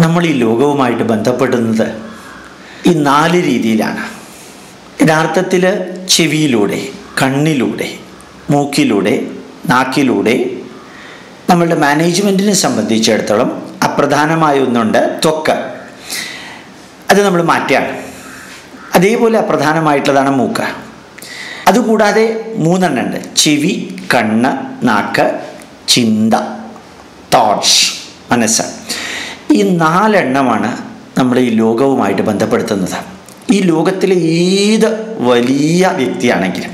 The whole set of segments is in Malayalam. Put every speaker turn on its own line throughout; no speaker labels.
നമ്മൾ ഈ ലോകവുമായിട്ട് ബന്ധപ്പെടുന്നത് ഈ നാല് രീതിയിലാണ്. യഥാർത്ഥത്തിൽ ചെവിയിലൂടെ കണ്ണിലൂടെ മൂക്കിലൂടെ നാക്കിലൂടെ നമ്മളുടെ മാനേജ്മെന്റിനെ സംബന്ധിച്ചിടത്തോളം അപ്രധാനമായ ഒന്നുണ്ട് ത്വക്ക്. അത് നമ്മൾ മാറ്റുകയാണ് അതേപോലെ അപ്രധാനമായിട്ടുള്ളതാണ് മൂക്ക്. അതുകൂടാതെ മൂന്നെണ്ണം ഉണ്ട് ചെവി കണ്ണ് നാക്ക് ചിന്ത തോട്ട്സ് മനസ്സ്. ഈ നാലെണ്ണമാണ് നമ്മൾ ഈ ലോകവുമായിട്ട് ബന്ധപ്പെടുത്തുന്നത്. ഈ ലോകത്തിലെ ഏത് വലിയ വ്യക്തിയാണെങ്കിലും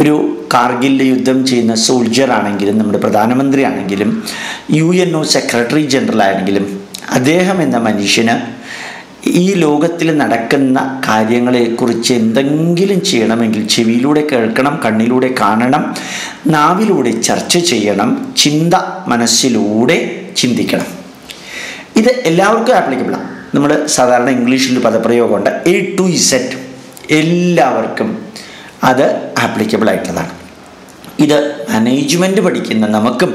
ഒരു കാർഗിലിൽ യുദ്ധം ചെയ്യുന്ന സോൾജർ ആണെങ്കിലും നമ്മുടെ പ്രധാനമന്ത്രി ആണെങ്കിലും U N O secretary general ആണെങ്കിലും അദ്ദേഹം എന്ന മനുഷ്യന് ഈ ലോകത്തിൽ നടക്കുന്ന കാര്യങ്ങളെക്കുറിച്ച് എന്തെങ്കിലും ചെയ്യണമെങ്കിൽ ചെവിയിലൂടെ കേൾക്കണം കണ്ണിലൂടെ കാണണം നാവിലൂടെ ചർച്ച ചെയ്യണം ചിന്ത മനസ്സിലൂടെ ചിന്തിക്കണം. ഇത് എല്ലാവർക്കും ആപ്ലിക്കബിളാണ് നമ്മൾ സാധാരണ ഇംഗ്ലീഷിൽ പദപ്രയോഗമുണ്ട്. എ ടു ഇസെറ്റ് എല്ലാവർക്കും അത് ആപ്ലിക്കബിൾ ആയിട്ടുള്ളതാണ്. ഇത് മാനേജ്മെന്റ് പഠിക്കുന്ന നമുക്കും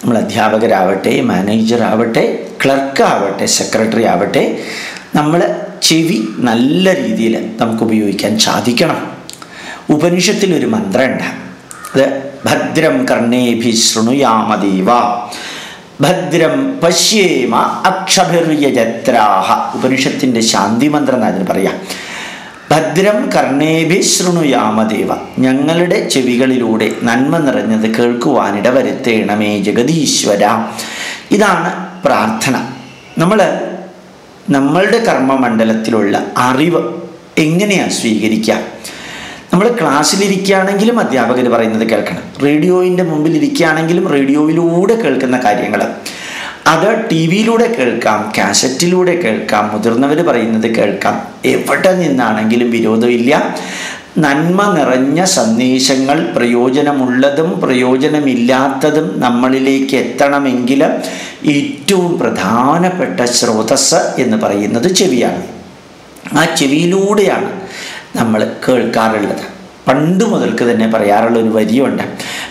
നമ്മൾ അധ്യാപകരാവട്ടെ മാനേജർ ആവട്ടെ ക്ലർക്ക് ആവട്ടെ സെക്രട്ടറി ആവട്ടെ നമ്മൾ ചെവി നല്ല രീതിയിൽ നമുക്ക് ഉപയോഗിക്കാൻ സാധിക്കണം. ഉപനിഷത്തിലൊരു മന്ത്രമുണ്ട്. അത് ഭദ്രം കർണേഭി ശൃണുയാമദേവ ഭദ്രം പശ്യേമ അക്ഷഭിർയജത്രാഹ. ഉപനിഷത്തിന്റെ ശാന്തി മന്ത്രം എന്ന് അതിന് പറയാം. ഭദ്രം കർണേഭി ശൃണുയാമദേവ ഞങ്ങളുടെ ചെവികളിലൂടെ നന്മ നിറഞ്ഞത് കേൾക്കുവാനിട വരുത്തേണമേ ജഗതീശ്വര ഇതാണ് പ്രാർത്ഥന. നമ്മൾ നമ്മളുടെ കർമ്മമണ്ഡലത്തിലുള്ള അറിവ് എങ്ങനെയാണ് സ്വീകരിക്കുക നമ്മൾ ക്ലാസ്സിലിരിക്കുകയാണെങ്കിലും അധ്യാപകർ പറയുന്നത് കേൾക്കണം. റേഡിയോയിന്റെ മുമ്പിൽ ഇരിക്കുകയാണെങ്കിലും റേഡിയോയിലൂടെ കേൾക്കുന്ന കാര്യങ്ങൾ അത് ടി വിയിലൂടെ കേൾക്കാം കാസറ്റിലൂടെ കേൾക്കാം മുതിർന്നവർ പറയുന്നത് കേൾക്കാം. എവിടെ നിന്നാണെങ്കിലും വിരോധമില്ല. നന്മ നിറഞ്ഞ സന്ദേശങ്ങൾ പ്രയോജനമുള്ളതും പ്രയോജനമില്ലാത്തതും നമ്മളിലേക്ക് എത്തണമെങ്കിൽ ഏറ്റവും പ്രധാനപ്പെട്ട സ്രോതസ് എന്ന് പറയുന്നത് ചെവിയാണ്. ആ ചെവിയിലൂടെയാണ് നമ്മൾ കേൾക്കാറുള്ളത്. പണ്ട് മുതൽക്ക് തന്നെ പറയാറുള്ള ഒരു വരിയുണ്ട്.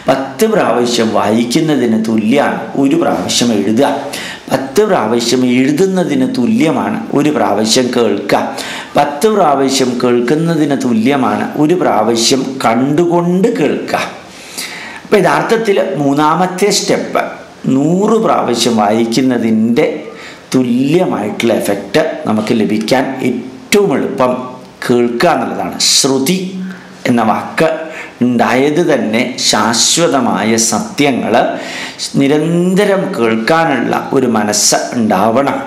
പത്ത് പ്രാവശ്യം വായിക്കുന്നതിന് തുല്യമാണ് ഒരു പ്രാവശ്യം എഴുതുക. പത്ത് പ്രാവശ്യം എഴുതുന്നതിന് തുല്യമാണ് ഒരു പ്രാവശ്യം കേൾക്കുക. പത്ത് പ്രാവശ്യം കേൾക്കുന്നതിന് തുല്യമാണ് ഒരു പ്രാവശ്യം കണ്ടുകൊണ്ട് കേൾക്കുക. അപ്പോൾ യഥാർത്ഥത്തിൽ മൂന്നാമത്തെ സ്റ്റെപ്പ് നൂറ് പ്രാവശ്യം വായിക്കുന്നതിന്റെ തുല്യമായിട്ടുള്ള എഫക്റ്റ് നമുക്ക് ലഭിക്കാൻ ഏറ്റവും എളുപ്പം കേൾക്കുക എന്നുള്ളതാണ്. ശ്രുതി എന്ന വാക്ക് ഉണ്ടായത് തന്നെ ശാശ്വതമായ സത്യങ്ങൾ നിരന്തരം കേൾക്കാനുള്ള ഒരു മനസ്സ് ഉണ്ടാവണം.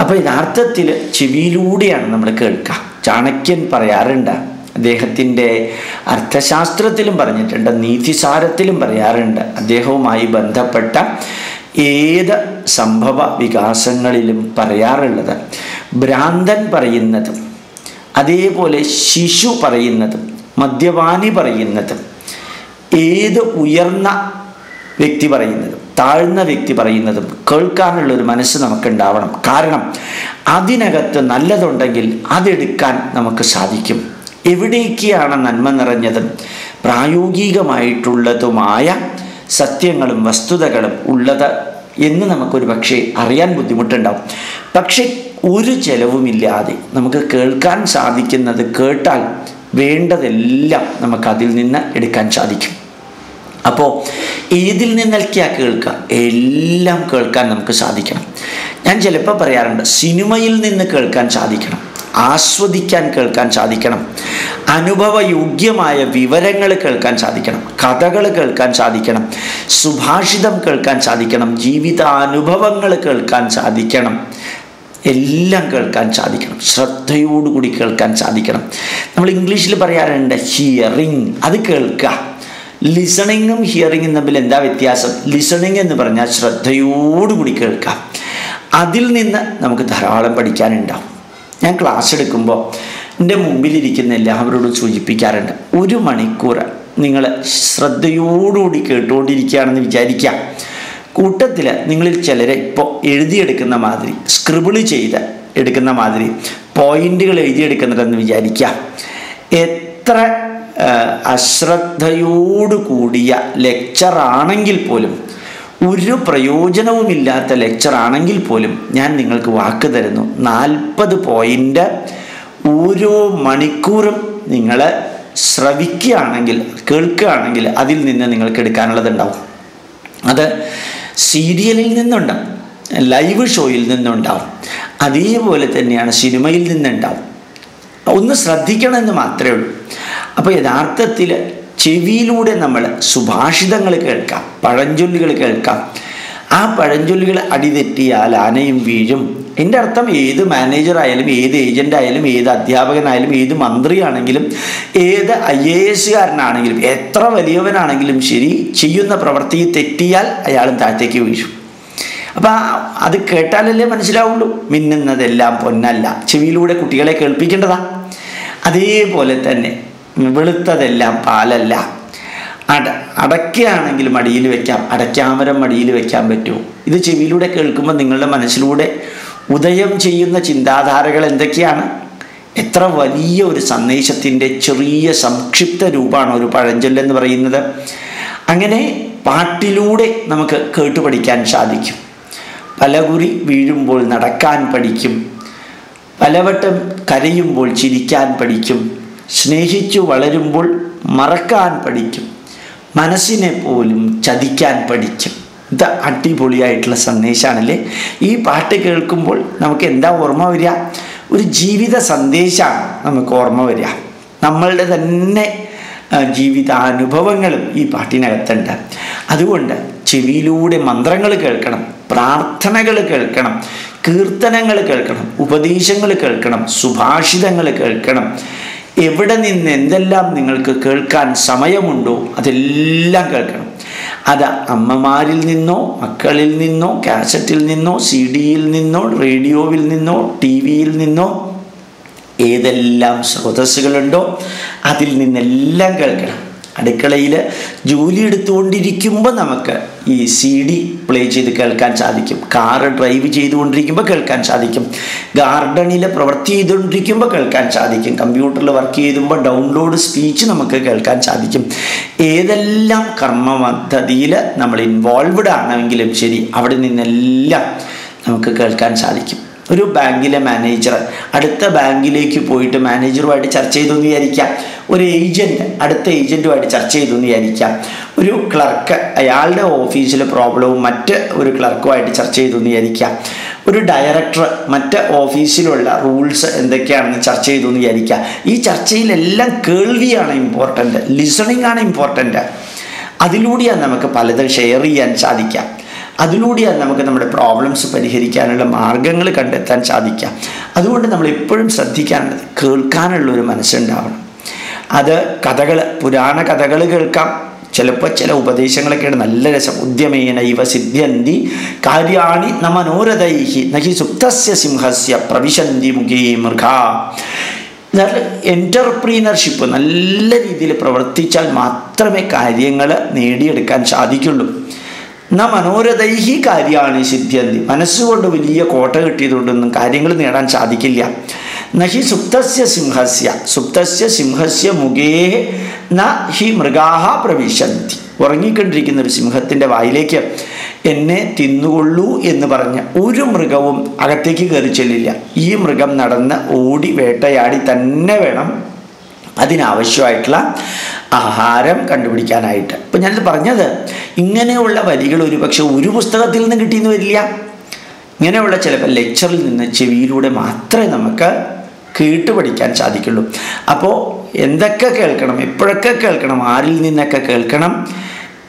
അപ്പോൾ യഥാർത്ഥത്തിൽ ചെവിയിലൂടെയാണ് നമ്മൾ കേൾക്കുക. ചാണക്യൻ പറയാറുണ്ട് അദ്ദേഹത്തിന്റെ അർത്ഥശാസ്ത്രത്തിലും പറഞ്ഞിട്ടുണ്ട് നീതിസാരത്തിലും പറയാറുണ്ട്. അദ്ദേഹവുമായി ബന്ധപ്പെട്ട ഏത് സംഭവ വികാസങ്ങളിലും പറയാറുള്ളത് ഭ്രാന്തൻ പറയുന്നതും അതേപോലെ ശിശു പറയുന്നതും മദ്യപാനി പറയുന്നതും ഏത് ഉയർന്ന വ്യക്തി പറയുന്നതും താഴ്ന്ന വ്യക്തി പറയുന്നതും കേൾക്കാനുള്ള ഒരു മനസ്സ് നമുക്കുണ്ടാവണം. കാരണം അതിനകത്ത് നല്ലതുണ്ടെങ്കിൽ അതെടുക്കാൻ നമുക്ക് സാധിക്കും. എവിടേക്കാണ് നന്മ നിറഞ്ഞതും പ്രായോഗികമായിട്ടുള്ളതുമായ സത്യങ്ങളും വസ്തുതകളും ഉള്ളത് എന്ന് നമുക്കൊരു പക്ഷേ അറിയാൻ ബുദ്ധിമുട്ടുണ്ടാവും. പക്ഷെ ഒരു ചെലവുമില്ലാതെ നമുക്ക് കേൾക്കാൻ സാധിക്കുന്നത് കേട്ടാൽ വേണ്ടതെല്ലാം നമുക്കതിൽ നിന്ന് എടുക്കാൻ സാധിക്കും. അപ്പോൾ ഏതിൽ നിന്നൊക്കെയാ കേൾക്കുക എല്ലാം കേൾക്കാൻ നമുക്ക് സാധിക്കണം. ഞാൻ ചിലപ്പോൾ പറയാറുണ്ട് സിനിമയിൽ നിന്ന് കേൾക്കാൻ സാധിക്കണം. ആസ്വദിക്കാൻ കേൾക്കാൻ സാധിക്കണം. അനുഭവയോഗ്യമായ വിവരങ്ങൾ കേൾക്കാൻ സാധിക്കണം. കഥകൾ കേൾക്കാൻ സാധിക്കണം. സുഭാഷിതം കേൾക്കാൻ സാധിക്കണം. ജീവിതാനുഭവങ്ങൾ കേൾക്കാൻ സാധിക്കണം. എല്ലാം കേൾക്കാൻ സാധിക്കണം. ശ്രദ്ധയോടുകൂടി കേൾക്കാൻ സാധിക്കണം. നമ്മൾ ഇംഗ്ലീഷിൽ പറയാറുണ്ട് ഹിയറിങ് അത് കേൾക്കുക. ലിസണിങ്ങും ഹിയറിങ്ങും തമ്മിൽ എന്താ വ്യത്യാസം? ലിസണിങ് എന്ന് പറഞ്ഞാൽ ശ്രദ്ധയോടുകൂടി കേൾക്കാം അതിൽ നിന്ന് നമുക്ക് ധാരാളം പഠിക്കാനുണ്ടാവും. ഞാൻ ക്ലാസ് എടുക്കുമ്പോൾ എന്റെ മുമ്പിലിരിക്കുന്ന എല്ലാവരോടും സൂചിപ്പിക്കാറുണ്ട് ഒരു മണിക്കൂർ നിങ്ങൾ ശ്രദ്ധയോടുകൂടി കേട്ടുകൊണ്ടിരിക്കുകയാണെന്ന് വിചാരിക്കാം കൂട്ടത്തിൽ നിങ്ങളിൽ ചിലരെ ഇപ്പോൾ എഴുതിയെടുക്കുന്ന മാതിരി സ്ക്രിബിൾ ചെയ്ത് എടുക്കുന്ന മാതിരി പോയിന്റുകൾ എഴുതിയെടുക്കുന്നുണ്ടെന്ന് വിചാരിക്കാം എത്ര അശ്രദ്ധയോടു കൂടിയ ലെക്ചറാണെങ്കിൽ പോലും ഒരു പ്രയോജനവുമില്ലാത്ത ലെക്ചർ ആണെങ്കിൽ പോലും ഞാൻ നിങ്ങൾക്ക് വാക്ക് തരുന്നു. നാൽപ്പത് പോയിന്റ് ഓരോ മണിക്കൂറും നിങ്ങൾ ശ്രവിക്കുകയാണെങ്കിൽ കേൾക്കുകയാണെങ്കിൽ അതിൽ നിന്ന് നിങ്ങൾക്ക് എടുക്കാനുള്ളതുണ്ടാവും അത് സീരിയലിൽ നിന്നുണ്ടാവും. ലൈവ് ഷോയിൽ നിന്നുണ്ടാവും. അതേപോലെ തന്നെയാണ് സിനിമയിൽ നിന്നുണ്ടാവും. ഒന്ന് ശ്രദ്ധിക്കണമെന്ന് മാത്രമേ ഉള്ളൂ. അപ്പോൾ യഥാർത്ഥത്തിൽ ചെവിയിലൂടെ നമ്മൾ സുഭാഷിതങ്ങൾ കേൾക്കാം പഴഞ്ചൊല്ലുകൾ കേൾക്കാം. ആ പഴഞ്ചൊല്ലുകൾ അടിതെറ്റിയാൽ ആനയും വീഴും. എന്റെ അർത്ഥം ഏത് മാനേജർ ആയാലും ഏത് ഏജന്റ് ആയാലും ഏത് അധ്യാപകനായാലും ഏത് മന്ത്രിയാണെങ്കിലും ഏത് ഐ എ എസുകാരനാണെങ്കിലും എത്ര വലിയവനാണെങ്കിലും ശരി ചെയ്യുന്ന പ്രവൃത്തി തെറ്റിയാൽ അയാളും താഴത്തേക്ക് വീഴും. അപ്പം അത് കേട്ടാലല്ലേ മനസ്സിലാവുള്ളൂ. മിന്നുന്നതെല്ലാം പൊന്നല്ല. ചെവിയിലൂടെ കുട്ടികളെ കേൾപ്പിക്കേണ്ടതാ. അതേപോലെ തന്നെ വെളുത്തതെല്ലാം പാലല്ല. അട അടയ്ക്കുകയാണെങ്കിൽ മടിയിൽ വെക്കാം. അടയ്ക്കാമരം മടിയിൽ വെക്കാൻ പറ്റുമോ ഇത് ചെവിയിലൂടെ കേൾക്കുമ്പോൾ നിങ്ങളുടെ മനസ്സിലൂടെ ഉദയം ചെയ്യുന്ന ചിന്താധാരകൾ എന്തൊക്കെയാണ്? എത്ര വലിയ ഒരു സന്ദേശത്തിന്റെ ചെറിയ സംക്ഷിപ്ത രൂപമാണ് ഒരു പഴഞ്ചൊല്ലെന്ന് പറയുന്നത്. അങ്ങനെ പാട്ടിലൂടെ നമുക്ക് കേട്ടുപഠിക്കാൻ സാധിക്കും. പലകുറി വീഴുമ്പോൾ നടക്കാൻ പഠിക്കും. പലവട്ടം കരയുമ്പോൾ ചിരിക്കാൻ പഠിക്കും. സ്നേഹിച്ചു വളരുമ്പോൾ മറക്കാൻ പഠിക്കും. മനസ്സിനെ പോലും ചതിക്കാൻ പഠിക്കും. ഇത് അടിപൊളിയായിട്ടുള്ള സന്ദേശമാണല്ലേ ഈ പാട്ട് കേൾക്കുമ്പോൾ നമുക്ക് എന്താ ഓർമ്മ വരിക? ഒരു ജീവിത സന്ദേശമാണ് നമുക്ക് ഓർമ്മ വരിക. നമ്മളുടെ തന്നെ ജീവിതാനുഭവങ്ങളും ഈ പാട്ടിനകത്തുണ്ട്. അതുകൊണ്ട് ചെവിയിലൂടെ മന്ത്രങ്ങൾ കേൾക്കണം പ്രാർത്ഥനകൾ കേൾക്കണം കീർത്തനങ്ങൾ കേൾക്കണം ഉപദേശങ്ങൾ കേൾക്കണം സുഭാഷിതങ്ങൾ കേൾക്കണം. എവിടെ നിന്ന് എന്തെല്ലാം നിങ്ങൾക്ക് കേൾക്കാൻ സമയമുണ്ടോ അതെല്ലാം കേൾക്കണം. അത് അമ്മമാരിൽ നിന്നോ മക്കളിൽ നിന്നോ കാസറ്റിൽ നിന്നോ സി ഡിയിൽ നിന്നോ റേഡിയോവിൽ നിന്നോ ടി വിയിൽ നിന്നോ ഏതെല്ലാം സ്രോതസ്സുകളുണ്ടോ അതിൽ നിന്നെല്ലാം കേൾക്കണം. അടുക്കളയിൽ ജോലി എടുത്തുകൊണ്ടിരിക്കുമ്പോൾ നമുക്ക് ഈ സി ഡി പ്ലേ ചെയ്ത് കേൾക്കാൻ സാധിക്കും. കാറ് ഡ്രൈവ് ചെയ്തുകൊണ്ടിരിക്കുമ്പോൾ കേൾക്കാൻ സാധിക്കും. ഗാർഡനിൽ പ്രവൃത്തി ചെയ്തുകൊണ്ടിരിക്കുമ്പോൾ കേൾക്കാൻ സാധിക്കും. കമ്പ്യൂട്ടറിൽ വർക്ക് ചെയ്തുമ്പോൾ ഡൗൺലോഡ് സ്പീച്ച് നമുക്ക് കേൾക്കാൻ സാധിക്കും. ഏതെല്ലാം കർമ്മ പദ്ധതിയിൽ നമ്മൾ ഇൻവോൾവ്ഡ് ആണെങ്കിലും ശരി അവിടെ നിന്നെല്ലാം നമുക്ക് കേൾക്കാൻ സാധിക്കും. ഒരു ബാങ്കിലെ മാനേജർ അടുത്ത ബാങ്കിലേക്ക് പോയിട്ട് മാനേജറുമായിട്ട് ചർച്ച ചെയ്തു എന്ന് വിചാരിക്കാം. ഒരു ഏജന്റ് അടുത്ത ഏജന്റുമായിട്ട് ചർച്ച ചെയ്തു എന്ന് വിചാരിക്കാം. ഒരു ക്ലർക്ക് അയാളുടെ ഓഫീസിലെ പ്രോബ്ലവും മറ്റ് ഒരു ക്ലർക്കുമായിട്ട് ചർച്ച ചെയ്തു എന്ന് വിചാരിക്കാം. ഒരു ഡയറക്ടർ മറ്റ് ഓഫീസിലുള്ള റൂൾസ് എന്തൊക്കെയാണെന്ന് ചർച്ച ചെയ്തു എന്ന് വിചാരിക്കാം. ഈ ചർച്ചയിലെല്ലാം കേൾവിയാണ് ഇമ്പോർട്ടന്റ് ലിസണിങ് ആണ് ഇമ്പോർട്ടന്റ് അതിലൂടെയാണ് നമുക്ക് പലതും ഷെയർ ചെയ്യാൻ സാധിക്കാം. അതിലൂടെയാണ് നമുക്ക് നമ്മുടെ പ്രോബ്ലംസ് പരിഹരിക്കാനുള്ള മാർഗങ്ങൾ കണ്ടെത്താൻ സാധിക്കാം അതുകൊണ്ട് നമ്മൾ എപ്പോഴും ശ്രദ്ധിക്കാനുള്ളത് കേൾക്കാനുള്ള ഒരു മനസ്സുണ്ടാവണം. അത് കഥകൾ പുരാണ കഥകൾ കേൾക്കാം. ചിലപ്പോൾ ചില ഉപദേശങ്ങളൊക്കെയാണ് നല്ല രസം. ഉദ്യമേന ഇവ സിദ്ധ്യന്തി കാര്യാണി ന മനോരഥൈഹി നഹി സുപ്തസ്യ സിംഹസ്യ പ്രവിശന്തി മുഖേ മൃഗ. എന്റർപ്രീനർഷിപ്പ് നല്ല രീതിയിൽ പ്രവർത്തിച്ചാൽ മാത്രമേ കാര്യങ്ങൾ നേടിയെടുക്കാൻ സാധിക്കുള്ളൂ. ന മനോരഥൈഹി കാര്യമാണ് സിദ്ധ്യന്തി. മനസ്സുകൊണ്ട് വലിയ കോട്ട കിട്ടിയതുകൊണ്ടൊന്നും കാര്യങ്ങൾ നേടാൻ സാധിക്കില്ല. നഹി സുപ്തസ്യ സിംഹസ്യ. സുപ്തസ്യ സിംഹസ്യ മുഖേ ന ഹി മൃഗാഹ പ്രവിശന്തി. ഉറങ്ങിക്കൊണ്ടിരിക്കുന്ന ഒരു സിംഹത്തിന്റെ വായിലേക്ക് എന്നെ തിന്നുകൊള്ളൂ എന്ന് പറഞ്ഞ ഒരു മൃഗവും അകത്തേക്ക് കയറി ചെല്ലില്ല. ഈ മൃഗം നടന്ന് ഓടി വേട്ടയാടി തന്നെ വേണം. അതിനാവശ്യമായിട്ടുള്ള ആഹാരം കണ്ടുപിടിക്കാനായിട്ട്. ഇപ്പം ഞാനിത് പറഞ്ഞത് ഇങ്ങനെയുള്ള വരികൾ ഒരുപക്ഷെ ഒരു പുസ്തകത്തിൽ നിന്ന് കിട്ടിയെന്ന് വരില്ല. ഇങ്ങനെയുള്ള ചിലപ്പോൾ ലെക്ചറിൽ നിന്ന് ചെവിയിലൂടെ മാത്രമേ നമുക്ക് കേട്ട് പഠിക്കാൻ സാധിക്കുള്ളൂ. അപ്പോൾ എന്തൊക്കെ കേൾക്കണം എപ്പോഴൊക്കെ കേൾക്കണം ആരിൽ നിന്നൊക്കെ കേൾക്കണം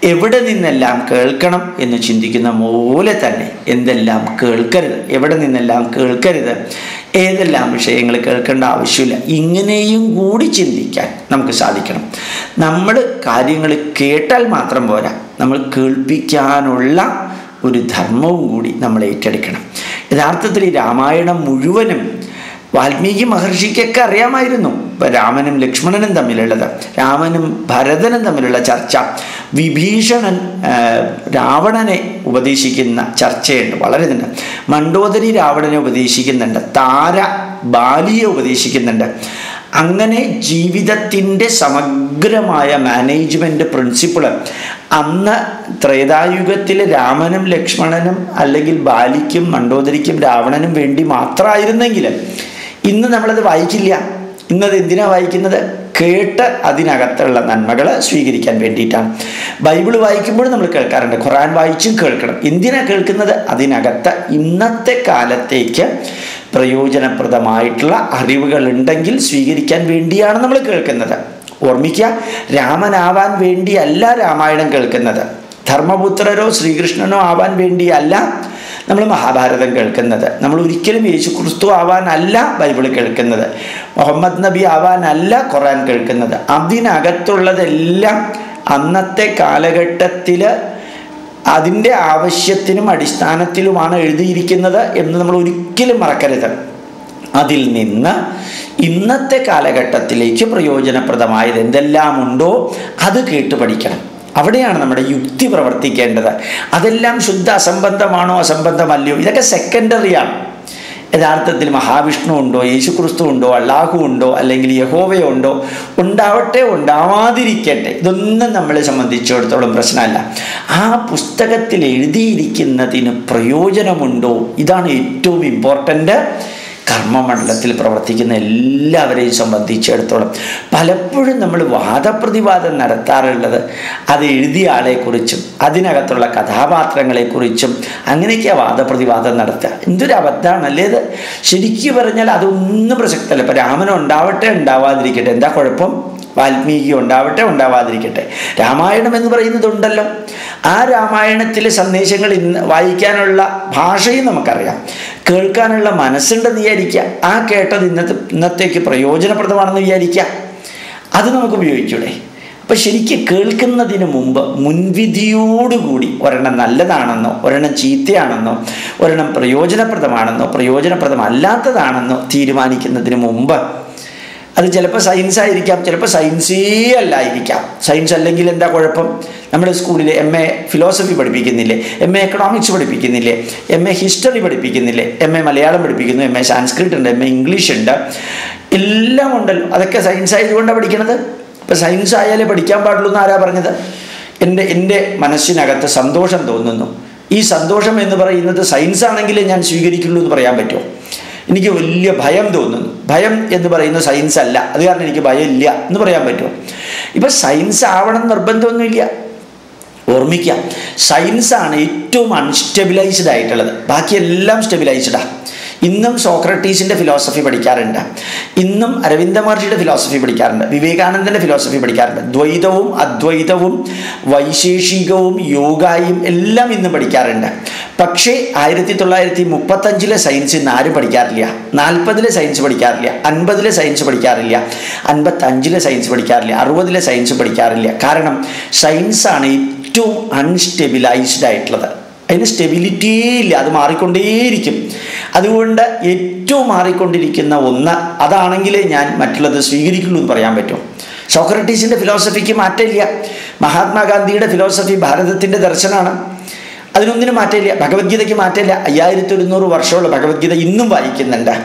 എവിടെ നിന്നെല്ലാം കേൾക്കണം എന്ന് ചിന്തിക്കുന്ന പോലെ തന്നെ എന്തെല്ലാം കേൾക്കരുത് എവിടെ നിന്നെല്ലാം കേൾക്കരുത് ഏതെല്ലാം വിഷയങ്ങൾ കേൾക്കേണ്ട ആവശ്യമില്ല. ഇങ്ങനെയും കൂടി ചിന്തിക്കാൻ നമുക്ക് സാധിക്കണം. നമ്മൾ കാര്യങ്ങൾ കേട്ടാൽ മാത്രം പോരാ. നമ്മൾ കേൾപ്പിക്കാനുള്ള ഒരു ധർമ്മവും കൂടി നമ്മൾ ഏറ്റെടുക്കണം. യഥാർത്ഥത്തിൽ രാമായണം മുഴുവനും വാൽമീകി മഹർഷിക്കൊക്കെ അറിയാമായിരുന്നു. ഇപ്പം രാമനും ലക്ഷ്മണനും തമ്മിലുള്ളത്. രാമനും ഭരതനും തമ്മിലുള്ള ചർച്ച. വിഭീഷണൻ രാവണനെ ഉപദേശിക്കുന്ന ചർച്ചയുണ്ട്. വളരെ ഇതുണ്ട്. മണ്ടോദരി രാവണനെ ഉപദേശിക്കുന്നുണ്ട്. താര ബാലിയെ ഉപദേശിക്കുന്നുണ്ട്. അങ്ങനെ ജീവിതത്തിന്റെ സമഗ്രമായ മാനേജ്മെന്റ് പ്രിൻസിപ്പിൾ അന്ന് ത്രേതായുഗത്തിൽ രാമനും ലക്ഷ്മണനും അല്ലെങ്കിൽ ബാലിക്കും മണ്ടോദരിക്കും രാവണനും വേണ്ടി മാത്രമായിരുന്നെങ്കിൽ ഇന്ന് നമ്മളത് വായിക്കില്ല ഇന്നത് എന്തിനാ വായിക്കുന്നത്? കേട്ട് അതിനകത്തുള്ള നന്മകൾ സ്വീകരിക്കാൻ വേണ്ടിയിട്ടാണ്. ബൈബിൾ വായിക്കുമ്പോൾ നമ്മൾ കേൾക്കാറുണ്ട്. ഖുറാൻ വായിച്ചും കേൾക്കണം. എന്തിനാ കേൾക്കുന്നത്? അതിനകത്ത് ഇന്നത്തെ കാലത്തേക്ക് പ്രയോജനപ്രദമായിട്ടുള്ള അറിവുകൾ ഉണ്ടെങ്കിൽ സ്വീകരിക്കാൻ വേണ്ടിയാണ് നമ്മൾ കേൾക്കുന്നത്. ഓർമ്മിക്കുക രാമനാവാൻ വേണ്ടിയല്ല രാമായണം കേൾക്കുന്നത്. ധർമ്മപുത്രരോ ശ്രീകൃഷ്ണനോ ആവാൻ വേണ്ടിയല്ല നമ്മൾ മഹാഭാരതം കേൾക്കുന്നത്. നമ്മൾ ഒരിക്കലും യേശു ക്രിസ്തു ആവാനല്ല ബൈബിൾ കേൾക്കുന്നത്. മുഹമ്മദ് നബി ആവാനല്ല ഖുറാൻ കേൾക്കുന്നത്. അതിനകത്തുള്ളതെല്ലാം അന്നത്തെ കാലഘട്ടത്തിൽ അതിന്റെ ആവശ്യത്തിനും അടിസ്ഥാനത്തിലുമാണ് എഴുതിയിരിക്കുന്നത് എന്ന് നമ്മൾ ഒരിക്കലും മറക്കരുത്. അതിൽ നിന്ന് ഇന്നത്തെ കാലഘട്ടത്തിലേക്ക് പ്രയോജനപ്രദമായത് എന്തെല്ലാം ഉണ്ടോ അത് കേട്ട് പഠിക്കണം. അവിടെയാണ് നമ്മുടെ യുക്തി പ്രവർത്തിക്കേണ്ടത്. അതെല്ലാം ശുദ്ധ അസംബന്ധമാണോ അസംബന്ധമല്ലയോ? ഇതൊക്കെ സെക്കൻഡറിയാണ് യഥാർത്ഥത്തിൽ മഹാവിഷ്ണു ഉണ്ടോ യേശുക്രിസ്തു ഉണ്ടോ അള്ളാഹു ഉണ്ടോ അല്ലെങ്കിൽ യഹോവയോ ഉണ്ടോ? ഉണ്ടാവട്ടെ ഉണ്ടാവാതിരിക്കട്ടെ. ഇതൊന്നും നമ്മളെ സംബന്ധിച്ചിടത്തോളം പ്രശ്നമല്ല. ആ പുസ്തകത്തിൽ എഴുതിയിരിക്കുന്നതിന് പ്രയോജനമുണ്ടോ? ഇതാണ് ഏറ്റവും ഇമ്പോർട്ടന്റ് കർമ്മമണ്ഡലത്തിൽ പ്രവർത്തിക്കുന്ന എല്ലാവരെയും സംബന്ധിച്ചിടത്തോളം പലപ്പോഴും നമ്മൾ വാദപ്രതിവാദം നടത്താറുള്ളത് അത് എഴുതിയ ആളെക്കുറിച്ചും അതിനകത്തുള്ള കഥാപാത്രങ്ങളെക്കുറിച്ചും അങ്ങനെയൊക്കെയാണ് വാദപ്രതിവാദം നടത്തുക. എന്തൊരു അബദ്ധമാണല്ലേ ഇത്? ശരിക്കും പറഞ്ഞാൽ അതൊന്നും പ്രസക്തല്ല ഇപ്പം രാമനുണ്ടാവട്ടെ ഉണ്ടാവാതിരിക്കട്ടെ. എന്താ കുഴപ്പം? വാൽമീകി ഉണ്ടാവട്ടെ ഉണ്ടാവാതിരിക്കട്ടെ. രാമായണം എന്ന് പറയുന്നതുണ്ടല്ലോ. ആ രാമായണത്തിലെ സന്ദേശങ്ങൾ ഇന്ന് വായിക്കാനുള്ള ഭാഷയും നമുക്കറിയാം. കേൾക്കാനുള്ള മനസ്സുണ്ടെന്ന് വിചാരിക്കുക. ആ കേട്ടത് ഇന്നത്തെ ഇന്നത്തേക്ക് പ്രയോജനപ്രദമാണെന്ന് വിചാരിക്കുക. അത് നമുക്ക് ഉപയോഗിച്ചൂടെ. അപ്പം ശരിക്കും കേൾക്കുന്നതിന് മുമ്പ് മുൻവിധിയോടുകൂടി ഒരെണ്ണം നല്ലതാണെന്നോ ഒരെണ്ണം ചീത്തയാണെന്നോ ഒരെണ്ണം പ്രയോജനപ്രദമാണെന്നോ പ്രയോജനപ്രദമല്ലാത്തതാണെന്നോ തീരുമാനിക്കുന്നതിന് മുമ്പ് അത് ചിലപ്പോൾ സയൻസ് ആയിരിക്കാം ചിലപ്പോൾ സയൻസേ അല്ലായിരിക്കാം. സയൻസ് അല്ലെങ്കിൽ എന്താ കുഴപ്പം? നമ്മുടെ സ്കൂളിൽ എം എ ഫിലോസഫി പഠിപ്പിക്കുന്നില്ലേ? എം എ എക്കണോമിക്സ് പഠിപ്പിക്കുന്നില്ലേ? എം എ ഹിസ്റ്ററി പഠിപ്പിക്കുന്നില്ലേ? എം എ മലയാളം പഠിപ്പിക്കുന്നു എം എ സാൻസ്ക്രിറ്റ് ഉണ്ട് എം എ ഇംഗ്ലീഷ് ഉണ്ട്. എല്ലാം ഉണ്ടല്ലോ. അതൊക്കെ സയൻസ് ആയതുകൊണ്ടാണ് പഠിക്കണത്? ഇപ്പം സയൻസ് ആയാലേ പഠിക്കാൻ പാടുള്ളൂ എന്ന് ആരാ പറഞ്ഞത്? എന്റെ എന്റെ മനസ്സിനകത്ത് സന്തോഷം തോന്നുന്നു. ഈ സന്തോഷം എന്ന് പറയുന്നത് സയൻസ് ആണെങ്കിലേ ഞാൻ സ്വീകരിക്കുള്ളൂ എന്ന് പറയാൻ പറ്റുമോ? എനിക്ക് വലിയ ഭയം തോന്നുന്നു. ഭയം എന്ന് പറയുന്ന സയൻസ് അല്ല. അത് കാരണം എനിക്ക് ഭയം ഇല്ല എന്ന് പറയാൻ പറ്റുമോ? ഇപ്പം സയൻസ് ആവണം നിർബന്ധമൊന്നുമില്ല. ഓർമ്മിക്കാം. സയൻസാണ് ഏറ്റവും അൺസ്റ്റെബിലൈസ്ഡ് ആയിട്ടുള്ളത്. ബാക്കിയെല്ലാം സ്റ്റെബിലൈസ്ഡാണ് ഇന്നും സോക്രട്ടീസിന്റെ ഫിലോസഫി പഠിക്കാറുണ്ട്. ഇന്നും അരവിന്ദ മഹർഷിയുടെ ഫിലോസഫി പഠിക്കാറുണ്ട്. വിവേകാനന്ദന്റെ ഫിലോസഫി പഠിക്കാറുണ്ട്. ദ്വൈതവും അദ്വൈതവും വൈശേഷികവും യോഗായും എല്ലാം ഇന്നും പഠിക്കാറുണ്ട്. പക്ഷേ ആയിരത്തി തൊള്ളായിരത്തി മുപ്പത്തഞ്ചിലെ സയൻസ് ഇന്ന് ആരും പഠിക്കാറില്ല. നാൽപ്പതിലെ സയൻസ് പഠിക്കാറില്ല. അൻപതിലെ സയൻസ് പഠിക്കാറില്ല. അൻപത്തഞ്ചിലെ സയൻസ് പഠിക്കാറില്ല. അറുപതിലെ സയൻസ് പഠിക്കാറില്ല. കാരണം സയൻസാണ് ഏറ്റവും അൺസ്റ്റെബിലൈസ്ഡ് ആയിട്ടുള്ളത്. അതിന് സ്റ്റെബിലിറ്റിയേ ഇല്ല. അത് മാറിക്കൊണ്ടേയിരിക്കും. അതുകൊണ്ട് ഏറ്റവും മാറിക്കൊണ്ടിരിക്കുന്ന ഒന്ന് അതാണെങ്കിലേ ഞാൻ മറ്റുള്ളത് സ്വീകരിക്കുള്ളൂ എന്ന് പറയാൻ പറ്റും. സോക്രട്ടീസിന്റെ ഫിലോസഫിക്ക് മാറ്റമില്ല. മഹാത്മാഗാന്ധിയുടെ ഫിലോസഫി ഭാരതത്തിന്റെ ദർശനമാണ്. അതിനൊന്നിനും മാറ്റമില്ല. ഭഗവത്ഗീതയ്ക്ക് മാറ്റമില്ല. അയ്യായിരത്തി ഒരുന്നൂറ് വർഷമുള്ള ഭഗവത്ഗീത ഇന്നും വായിക്കുന്നുണ്ട്.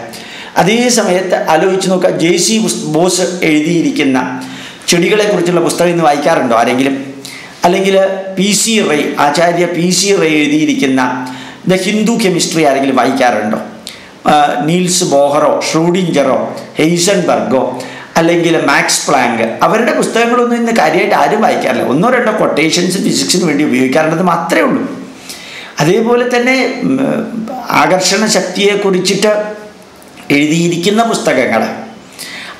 അതേ സമയത്ത് ആലോചിച്ച് നോക്കുക. ജെ സി ബോസ് എഴുതിയിരിക്കുന്ന ചെടികളെക്കുറിച്ചുള്ള പുസ്തകം ഇന്ന് വായിക്കാറുണ്ടോ ആരെങ്കിലും? അല്ലെങ്കിൽ P C Ray Acharya P C Ray എഴുതിയിരിക്കുന്ന ദ ഹിന്ദു കെമിസ്ട്രി ആരെങ്കിലും വായിക്കാറുണ്ടോ? നീൽസ് ബോഹറോ ഷ്രൂഡിഞ്ചറോ ഹെയ്സൺബർഗോ അല്ലെങ്കിൽ മാക്സ് പ്ലാങ്ക്? അവരുടെ പുസ്തകങ്ങളൊന്നും ഇന്ന് കാര്യമായിട്ട് ആരും വായിക്കാറില്ല. ഒന്നോ രണ്ടോ കൊട്ടേഷൻസ് ഫിസിക്സിന് വേണ്ടി ഉപയോഗിക്കാറുണ്ടെന്ന് മാത്രമേ ഉള്ളൂ. അതേപോലെ തന്നെ ആകർഷണ ശക്തിയെ കുറിച്ചിട്ട് എഴുതിയിരിക്കുന്ന പുസ്തകങ്ങൾ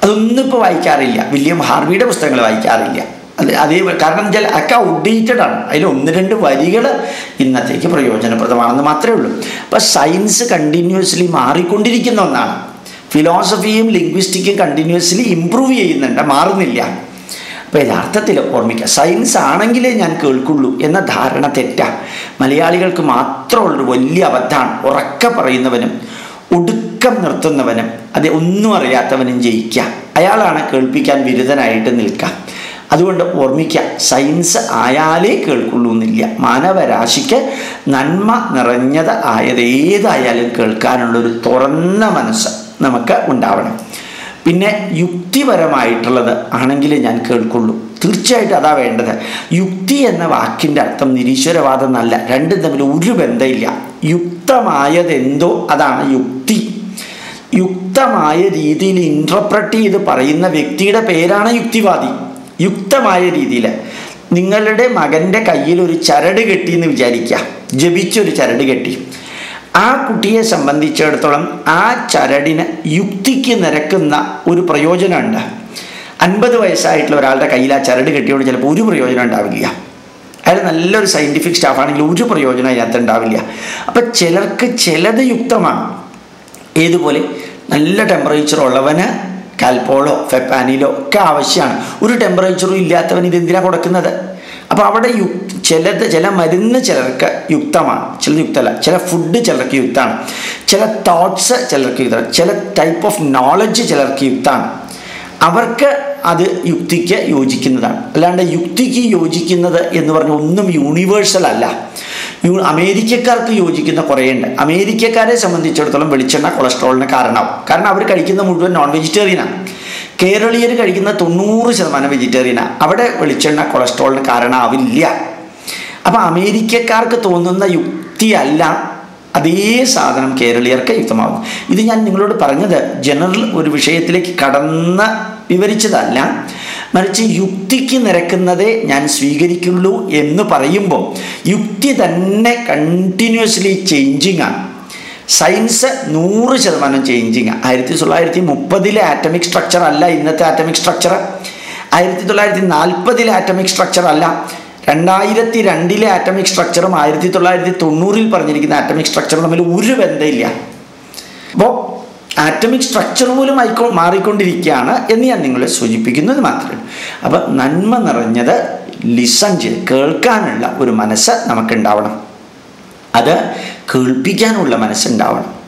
അതൊന്നും ഇപ്പോൾ വായിക്കാറില്ല. വില്യം ഹാർവിയുടെ പുസ്തകങ്ങൾ വായിക്കാറില്ല. അത് അതേ കാരണം വെച്ചാൽ ഒക്കെ ഔട്ട്ഡേറ്റഡ് ആണ്. അതിൽ ഒന്ന് രണ്ട് വരികൾ ഇന്നത്തേക്ക് പ്രയോജനപ്രദമാണെന്ന് മാത്രമേ ഉള്ളൂ. അപ്പോൾ സയൻസ് കണ്ടിന്യൂസ്ലി മാറിക്കൊണ്ടിരിക്കുന്ന ഒന്നാണ്. ഫിലോസഫിയും ലിംഗ്വിസ്റ്റിക്കും കണ്ടിന്യൂസ്ലി ഇമ്പ്രൂവ് ചെയ്യുന്നുണ്ട്. മാറുന്നില്ല. അപ്പോൾ യഥാർത്ഥത്തിൽ ഓർമ്മിക്കുക സയൻസ് ആണെങ്കിലേ ഞാൻ കേൾക്കുള്ളൂ എന്ന ധാരണ തെറ്റാ. മലയാളികൾക്ക് മാത്രമുള്ളൊരു വലിയ അബദ്ധമാണ് ഉറക്ക പറയുന്നവനും ഒടുക്കം നിർത്തുന്നവനും അത് ഒന്നും അറിയാത്തവനും ജയിക്കുക അയാളാണ് കേൾപ്പിക്കാൻ ബിരുദനായിട്ട് നിൽക്കുക അതുകൊണ്ട് ഓർമ്മിക്കുക സയൻസ് ആയാലേ കേൾക്കുള്ളൂ എന്നില്ല. മാനവരാശിക്ക് നന്മ നിറഞ്ഞത് ആയത് ഏതായാലും കേൾക്കാനുള്ളൊരു തുറന്ന മനസ്സ് നമുക്ക് ഉണ്ടാവണം. പിന്നെ യുക്തിപരമായിട്ടുള്ളത് ആണെങ്കിൽ ഞാൻ കേൾക്കുള്ളൂ. തീർച്ചയായിട്ടും അതാ വേണ്ടത്. യുക്തി എന്ന വാക്കിന്റെ അർത്ഥം നിരീശ്വരവാദം എന്നല്ല. രണ്ടും തമ്മിൽ ഒരു ബന്ധമില്ല. യുക്തമായതെന്തോ അതാണ് യുക്തി. യുക്തമായ രീതിയിൽ ഇന്റർപ്രറ്റ് ചെയ്ത് പറയുന്ന വ്യക്തിയുടെ പേരാണ് യുക്തിവാദി. യുക്തമായ രീതിയിൽ. നിങ്ങളുടെ മകന്റെ കയ്യിൽ ഒരു ചരട് കെട്ടി എന്ന് വിചാരിക്കുക. ജപിച്ചൊരു ചരട് കെട്ടി. ആ കുട്ടിയെ സംബന്ധിച്ചിടത്തോളം ആ ചരടിന് യുക്തിക്ക് നിരക്കുന്ന ഒരു പ്രയോജനമുണ്ട്. അൻപത് വയസ്സായിട്ടുള്ള ഒരാളുടെ കയ്യിൽ ആ ചരട് കെട്ടിയോട് ചിലപ്പോൾ ഒരു പ്രയോജനം ഉണ്ടാവില്ല. അയാൾ നല്ലൊരു സയന്റിഫിക് സ്റ്റാഫാണെങ്കിൽ ഒരു പ്രയോജനം അതിനകത്ത് ഉണ്ടാവില്ല. അപ്പം ചിലർക്ക് ചിലത് യുക്തമാണ്. ഏതുപോലെ? നല്ല ടെമ്പറേച്ചർ ഉള്ളവന് കാൽപോളോ ഫെപ്പാനിലോ ഒക്കെ ആവശ്യമാണ്. ഒരു ടെമ്പറേച്ചറും ഇല്ലാത്തവൻ ഇത് എന്തിനാണ് കൊടുക്കുന്നത്? അപ്പോൾ അവിടെ യു ചിലത് ചില മരുന്ന് ചിലർക്ക് യുക്തമാണ്. ചില യുക്തമല്ല ചില ഫുഡ് ചിലർക്ക് യുക്തമാണ്. ചില തോട്ട്സ് ചിലർക്ക് യുക്തമാണ്. ചില ടൈപ്പ് ഓഫ് നോളജ് ചിലർക്ക് യുക്തമാണ്. അവർക്ക് അത് യുക്തിക്ക് യോജിക്കുന്നതാണ്. അല്ലാണ്ട് യുക്തിക്ക് യോജിക്കുന്നത് എന്ന് പറഞ്ഞ ഒന്നും യൂണിവേഴ്സൽ അല്ല. അമേരിക്കക്കാർക്ക് യോജിക്കുന്ന കുറേയുണ്ട് അമേരിക്കക്കാരെ സംബന്ധിച്ചിടത്തോളം വെളിച്ചെണ്ണ കൊളസ്ട്രോളിന് കാരണമാവും. കാരണം അവർ കഴിക്കുന്ന മുഴുവൻ നോൺ വെജിറ്റേറിയനാണ് കേരളീയർ കഴിക്കുന്ന തൊണ്ണൂറ് ശതമാനം വെജിറ്റേറിയനാണ് അവിടെ വെളിച്ചെണ്ണ കൊളസ്ട്രോളിന് കാരണമാവില്ല. അപ്പം അമേരിക്കക്കാർക്ക് തോന്നുന്ന യുക്തിയല്ല അതേ സാധനം കേരളീയർക്ക് യുക്തമാകുന്നു ഇത് ഞാൻ നിങ്ങളോട് പറഞ്ഞത് ജനറൽ ഒരു വിഷയത്തിലേക്ക് കടന്ന് വിവരിച്ചതല്ല. മറിച്ച് യുക്തിക്ക് നിരക്കുന്നതേ ഞാൻ സ്വീകരിക്കുള്ളൂ എന്ന് പറയുമ്പോൾ യുക്തി തന്നെ കണ്ടിന്യൂസ്ലി ചേഞ്ചിങ് ആണ് സയൻസ് നൂറ് ശതമാനം ചേഞ്ചിങ് ആയിരത്തി തൊള്ളായിരത്തി മുപ്പതിലെ ആറ്റമിക് സ്ട്രക്ചർ അല്ല ഇന്നത്തെ ആറ്റമിക് സ്ട്രക്ചർ ആയിരത്തി തൊള്ളായിരത്തി നാൽപ്പതിലെ ആറ്റമിക് സ്ട്രക്ചർ അല്ല. രണ്ടായിരത്തി രണ്ടിലെ ആറ്റമിക് സ്ട്രക്ചറും ആയിരത്തി തൊള്ളായിരത്തി തൊണ്ണൂറിൽ പറഞ്ഞിരിക്കുന്ന ആറ്റമിക് സ്ട്രക്ചറും തമ്മിൽ ഒരു ബന്ധമില്ല. അപ്പോൾ ആറ്റമിക് സ്ട്രക്ചർ പോലും ആയിക്കോ മാറിക്കൊണ്ടിരിക്കുകയാണ് എന്ന് ഞാൻ നിങ്ങളെ സൂചിപ്പിക്കുന്നത് മാത്രമേ അപ്പം നന്മ നിറഞ്ഞത് ലിസൺ ചെയ്ത് കേൾക്കാനുള്ള ഒരു മനസ്സ് നമുക്കുണ്ടാവണം. അത് കേൾപ്പിക്കാനുള്ള മനസ്സുണ്ടാവണം.